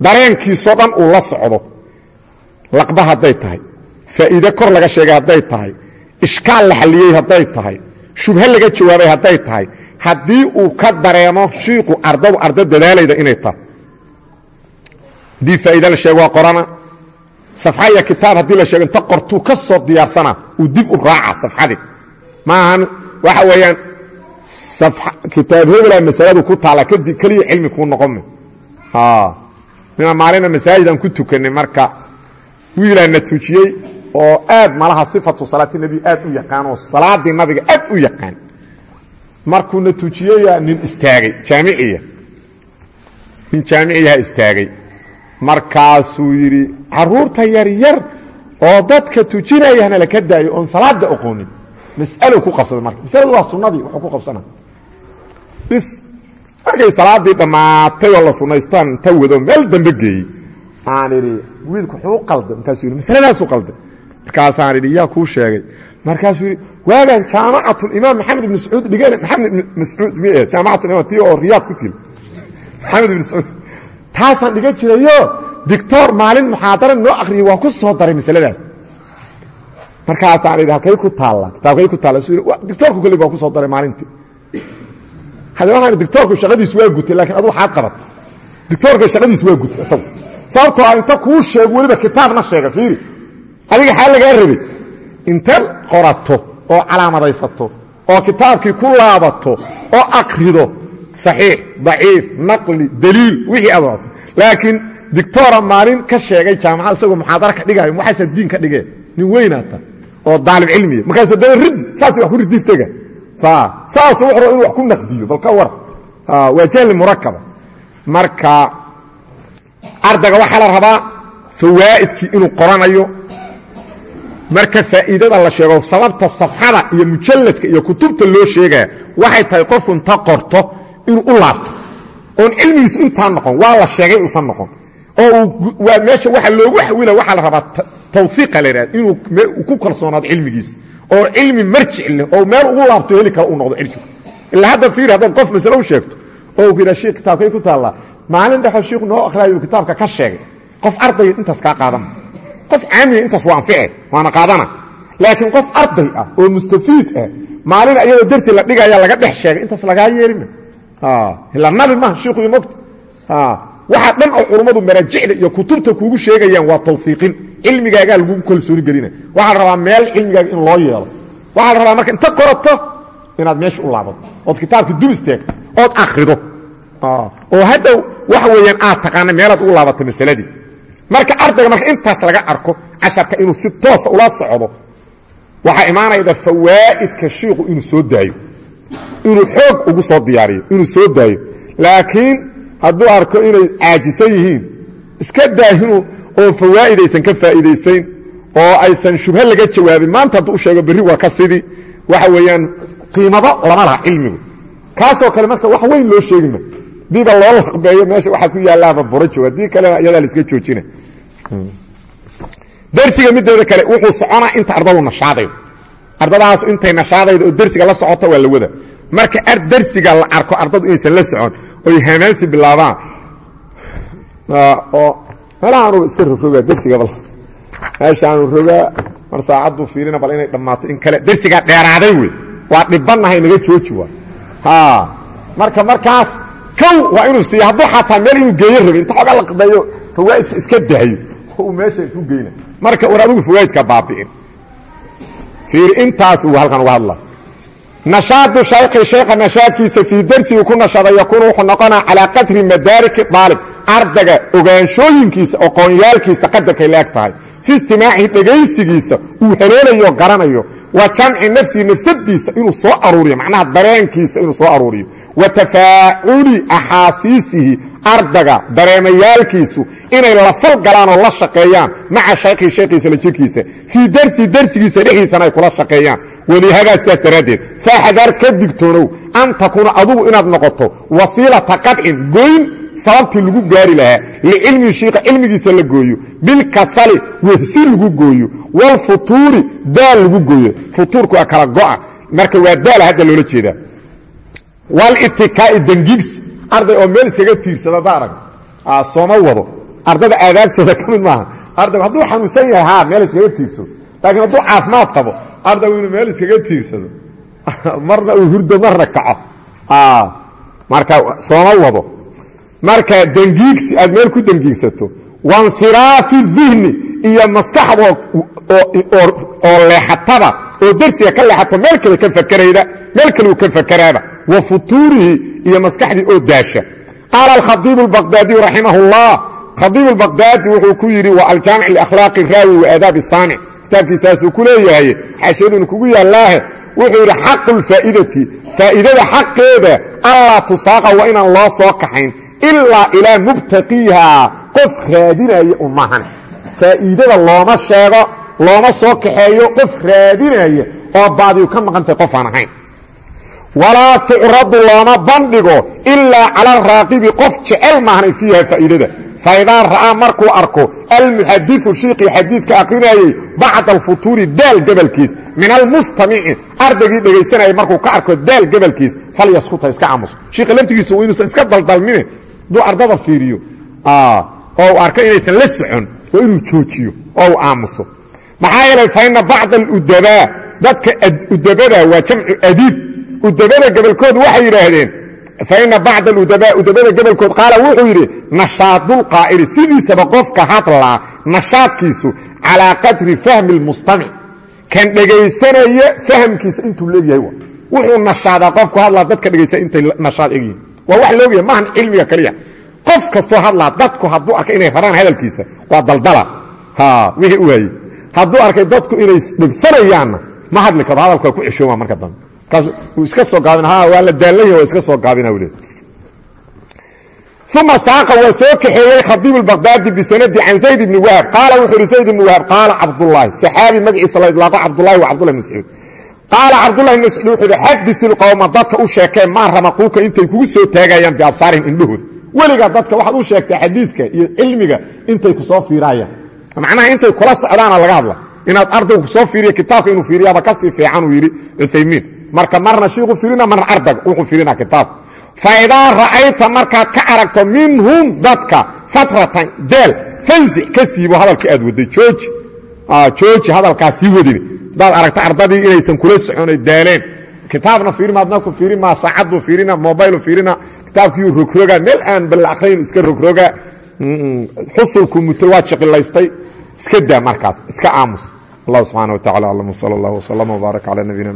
dareenkiisoo dhan uu la socdo laqba hadday tahay faa'iide kor laga sheegay hadday tahay ishkaal la xalliyey hadday tahay shubhe laga jawaabay hadday tahay haddii uu ka dareemo shiiqu ardadu arda dadaalayda inay tahay. Haddii faa'iide la sheego waa qorana safxa iyo kitaab haddii la sheego inta qortuu ka soo diyaarsana uu dib u raaca safxadii maahan waxa weeyaan kitaab hebelaa masaladu ku taalla kadib keliya cilmi kuu noqome mina maalina masaajidaan ku tukanay marka wiilaa na tujiyey oo aad malaha sifatu salaati nebi aad u yaqaan oo salaadii nabiga aad u yaqaan. Markuuna tujiyeya nin istaagay jaamiciya. Nin jaamiciyaha istaagay markaasuu yidhi carruurta yaryar oo dadka tujinayana laka daayo oon salaada oqoonin mas'alo ku qabsaday marka. Masaladu waa sunnadii wuxuu ku qabsana. Bis markay salaadii dhammaatay oo la sunnaystaan inta wado meel dambe geeyey. Aan idhi wiilku wuxuu u qalday markaasuu yidhi masaladaasu qalday markaasaan idhi yaa kuu sheegay. Markaasuu yidhi waagaan jaamacatulimaam maxamed ibn sacuud dhigana maxamed ibn mascuud mi eh jaamacatulimaam tii oo riyaad ku tili maxamed ibn sacuud taasaan dhiga jirayo dictor maalin muxaadara noo akhriyay waa ku soo daray masaladaas. Markaasaan idhi halkay ku taalla kitaabkay ku taalla suu dictorku kolley waa ku soo daray maalintii. Hade waxaan dictorku shaqadiis waa gutay laakiin adu waxaad qabat dictorka shaqadiis waa gutay isagu. Sababtoo ah inta kuu sheego weliba kitaabna sheega fiiri. Adiga xaa lagaa rabay. Inta qorato oo calaamadaysato oo kitaabkii ku laabato oo akrido saxiix daciif naqli daliil wixii aad wato laakiin dictora maalin ka sheegay jaamacad isagoo muxaadaro ka dhigaayo waxaysa diin ka dhigeen nin weynaata oo daalib cilmiya markaasuu daba ridi saas wax ku ridigtega saasuu wuxuu inu wax ku naqdiyo bal ka war waa jahli murakaba marka ardayga waxaa la rabaa fawaa'idkii inuu qoranayo marka faa'iidada la sheego sababta safxada iyo mujalladka iyo kutubta loo sheegaya waxay tahay qofku inta qorto inuu u laabto oon cilmigiisu intaa noqon waa la sheegay uusan noqon oo waa meesha waxa loogu xawila waxaa la rabaa tawhiiqa la yidhahda inuu ku kalsoonaado cilmigiisa oo cilmi marjic leh oo meel ugu laabto heli kara uu noqdo cilmigu ilaa hadda fiiri haddaad qof masale u sheegto oo ku yidhaha sheekh kitaabkay ku taallaa. Maalin dhexo shiiku noo akhraayo kitaabka ka sheegay qof ardaya intaas kaa qaadama qof caamiya intaas waa anfice waana qaadana. Laakiin qof arday ah oo mustafiid ah maalin iyadoo dersi la dhigaya laga dhex sheegay intaas lagaa yeelima ila nabi maaha shiiku iyo mogta waxaa dhan oo culummadu maraajicda iyo kutubta kuugu sheegayaan waa tawfiiqin. Cilmigaagaa lagugu kalsooni gelina waxaa la rabaa meel cilmigaaga in loo yeelo. Waxaa la rabaa marka inta qorato inaad meesha u laabato ood kitaabka dul istaagto ood akhrido. Oo hadhow waxa weeyaan aad taqaana meelaad ugu laabato masaladii. Marka ardayga marka intaas laga arko casharka inuu si toosa ula socdo waxaa imaanayda fawaa'idka shiiku inuu soo daayo inuu xoog ugu soo diyaariyo inuu soo daayo. Laakiin hadduu arko inay caajisan yihiin iska daahinu oo fawaa'id aysan ka faa'iidaysayn oo aysan shubhe laga jawaabin maanta hadduu u sheego berri waa ka sidii waxa weeyaan qiimado lama laha cilmigu. Kaasoo kale marka wax weyn loo sheegima diiba loo laqbeeyo meesha waxaa ku yaalaaba burajo haddii kalena iyadaa la iska joojina dersiga mideeda kale wuxuu soconaa inta ardadu nashaadayo ardadahaas intay nashaadayda oo dersiga la socota waa la wada marka dersiga la arko ardadu inaysan la socon oy hamaansi bilaabaan. Oo meelahaanu iska rogrogaa dersigaba meeshaanu rogaa mar saacaddu fiirina bal inay dhammaato in kale. Dersigaa dheeraaday wey. Waa dhibbannahay naga jooji waa. Marka markaas kow waa inuu siiya hadduu xataa meel inuu geeyo rabi inta xoogaa la qabeeyo fawaa'idka iska daayo uu meesha ku geyna. Marka war adigu fawaa'idka baabi'in. Fiir intaas uu halkan uga hadla nashaadu shaykhi shaykha nashaadkiisa fii darsigii ku nashada yakuunu wuxuu noqonaa calaa qadri madaariki daalib ardaga ogaanshooyinkiisa oqoonyaalkiisa qadarkay la eg tahay fi istimaacihi dhegaysigiisa uu haleelayo garanayo wa jamci nafsihi nafsadiisa inuu soo aruuriyo macnaha dareenkiisa inuu soo aruuriyo. Wa tafaaculi axaasiisihi ardaga dareemayaalkiisu inay la fal galaan oo la shaqeeyaan maca shaykhi shaykhiisa la jirkiisa. Fii darsi darsigiisa dhexdiisana ay kula shaqeeyaan. Walihadaa sidaas daraaddeed faaxdar ka digtoonow an takuuna adugu inaad noqoto wasiilata qadcin goyn sababtii lagu gaari lahaa. Licilmi shiika cilmigiisa la gooyo. Bilkasali wehsi lagu gooyo. Walfutuuri daal lagu gooyo futuurku waa kala go'a. Marka waa daala hadda loola jeedaa. Walitikaai dangiigsi arday oo meel iskaga tiirsada da arag. Sooma wado. Ardada aadaabtooda ka mid maaha. Ardaygu hadduu xanuunsan yahay ha meel iskaga tiirsado laakiin hadduu caafimaad qabo ardaygu inuu meel iskaga tiirsado. Marna uu hurdo marna kaco. Marka sooma wado. Marka dangiigsi aad meel ku dangiigsato wansiraafi dihni iyo maskaxda oo leexatada oo dersiga ka leexato meel kale ka fakerayda meel kale uu ka fakeraaba wa futuurihi iyo maskaxdii oo daasha. Qaala alkhadiibu albaqdaadiyu raximah اllah khadiibu albaqdaadi wuxuu ku yidhi wa aljaamic liakhlaaqi raawi wa aadaabi saanic kitaabkiisaasuu ku leeyahay xaashiyaduna kugu yaallaahe wuxuu yidhi xaqu lfaa'idati waa inaan loo soo kaxayn ilaa ilaa mubtaqiiha qof raadinaya un maahan faa'iidada looma sheego looma soo kaxeeyo qof raadinaya oo baadiyu ka maqantay qof aan ahayn. Walaa tucradu looma bandhigo ilaa cala araaqibi qof jecel maahanay fiiha faa'iidada. Faidaa ra'aa markuu arko almuxadiu shiiqii xadiidka aqrinayey bacda alfutuuri daal gebalkiis min almustamici ardaygii dhegaysanayay markuu ka arko daal gebalkiis falyaskuta iska aamuso. Shiika laftigiisu inuusan iska daldalmine hadduu ardada fiiriyo oo arko inaysan la socon waa inuu joojiyo oo aamuso. Maxaa yeelay faina bacda aludabaa dadka udabada waa jamcu adiib. Udabada gebalkoodu waxay yidhaahdeen faina bacd udabaa udabada gebolkood qaala wuxuu yidhi nashaadulqaa'ili sidiisaba qofka hadlaa nashaadkiisu calaa qadri fahmi lmustamic kan dhegaysanaya fahmkiisa intuu leegyahay wuxuu nashaadaa qofku hadlaa dadka dhegaysa intay nashaad egyihin waa wax loogyahay maahan cilmiga kaliya. Qof kastoo hadlaa dadku hadduu arkay inay rabaan hadalkiisa waa daldala. Wixii u waayey. Hadduu arkay dadku inay dhibsanayaanna ma hadli karo hadalku waa ku ceshooma marka dambe iska soo gaabin waa la daalay waa iska soo gaabina le uma saaqa waa soo kaxeeyey khadiib اbaqdaadi bisanadi can zayd ibni wahab. Qaala wuxuu ihi zayd ibni wahab qaala cabdulaahi saxaabi magaciisa la cabdulahi wa cabdullah bn qaala cabdulahi bn mascuud wuxuu ihi xadii dadka u sheekeen maa ramaquuka intay kugu soo taagayaan biabsaarihim indhahooda weligaa dadka waxaad u sheegtaa xadiidka iyo cilmiga intay ku soo fiiraayaan macnaha intay kula socdaana laga hadla inaad ardaygu ku soo fiiriya kitaabka inuu fiiriyaaba ka sii fiican uu yidhi marka marna shiiku fiirina marna ardag wuxuu fiirina kitaabka faidaa ra'ayta markaad ka aragto minhum dadka fatratan deel fansic ka siibo hadalkii aad waday jooji jooji hadalkaa sii wadine hadaad aragta ardadii inaysan kula soconay daaleen. Kitaabna fiirima adnaku fiirima saacaddu fiirina mobaylu fiirina kitaabkiiu rogroga meel aan bal akhrayn iska rogroga xusulku muto waa jiqilaystay iska daa markaas iska aamus. Allah subxaana wa tacala aclam wsala allah wslama wbaarak cala nabiyina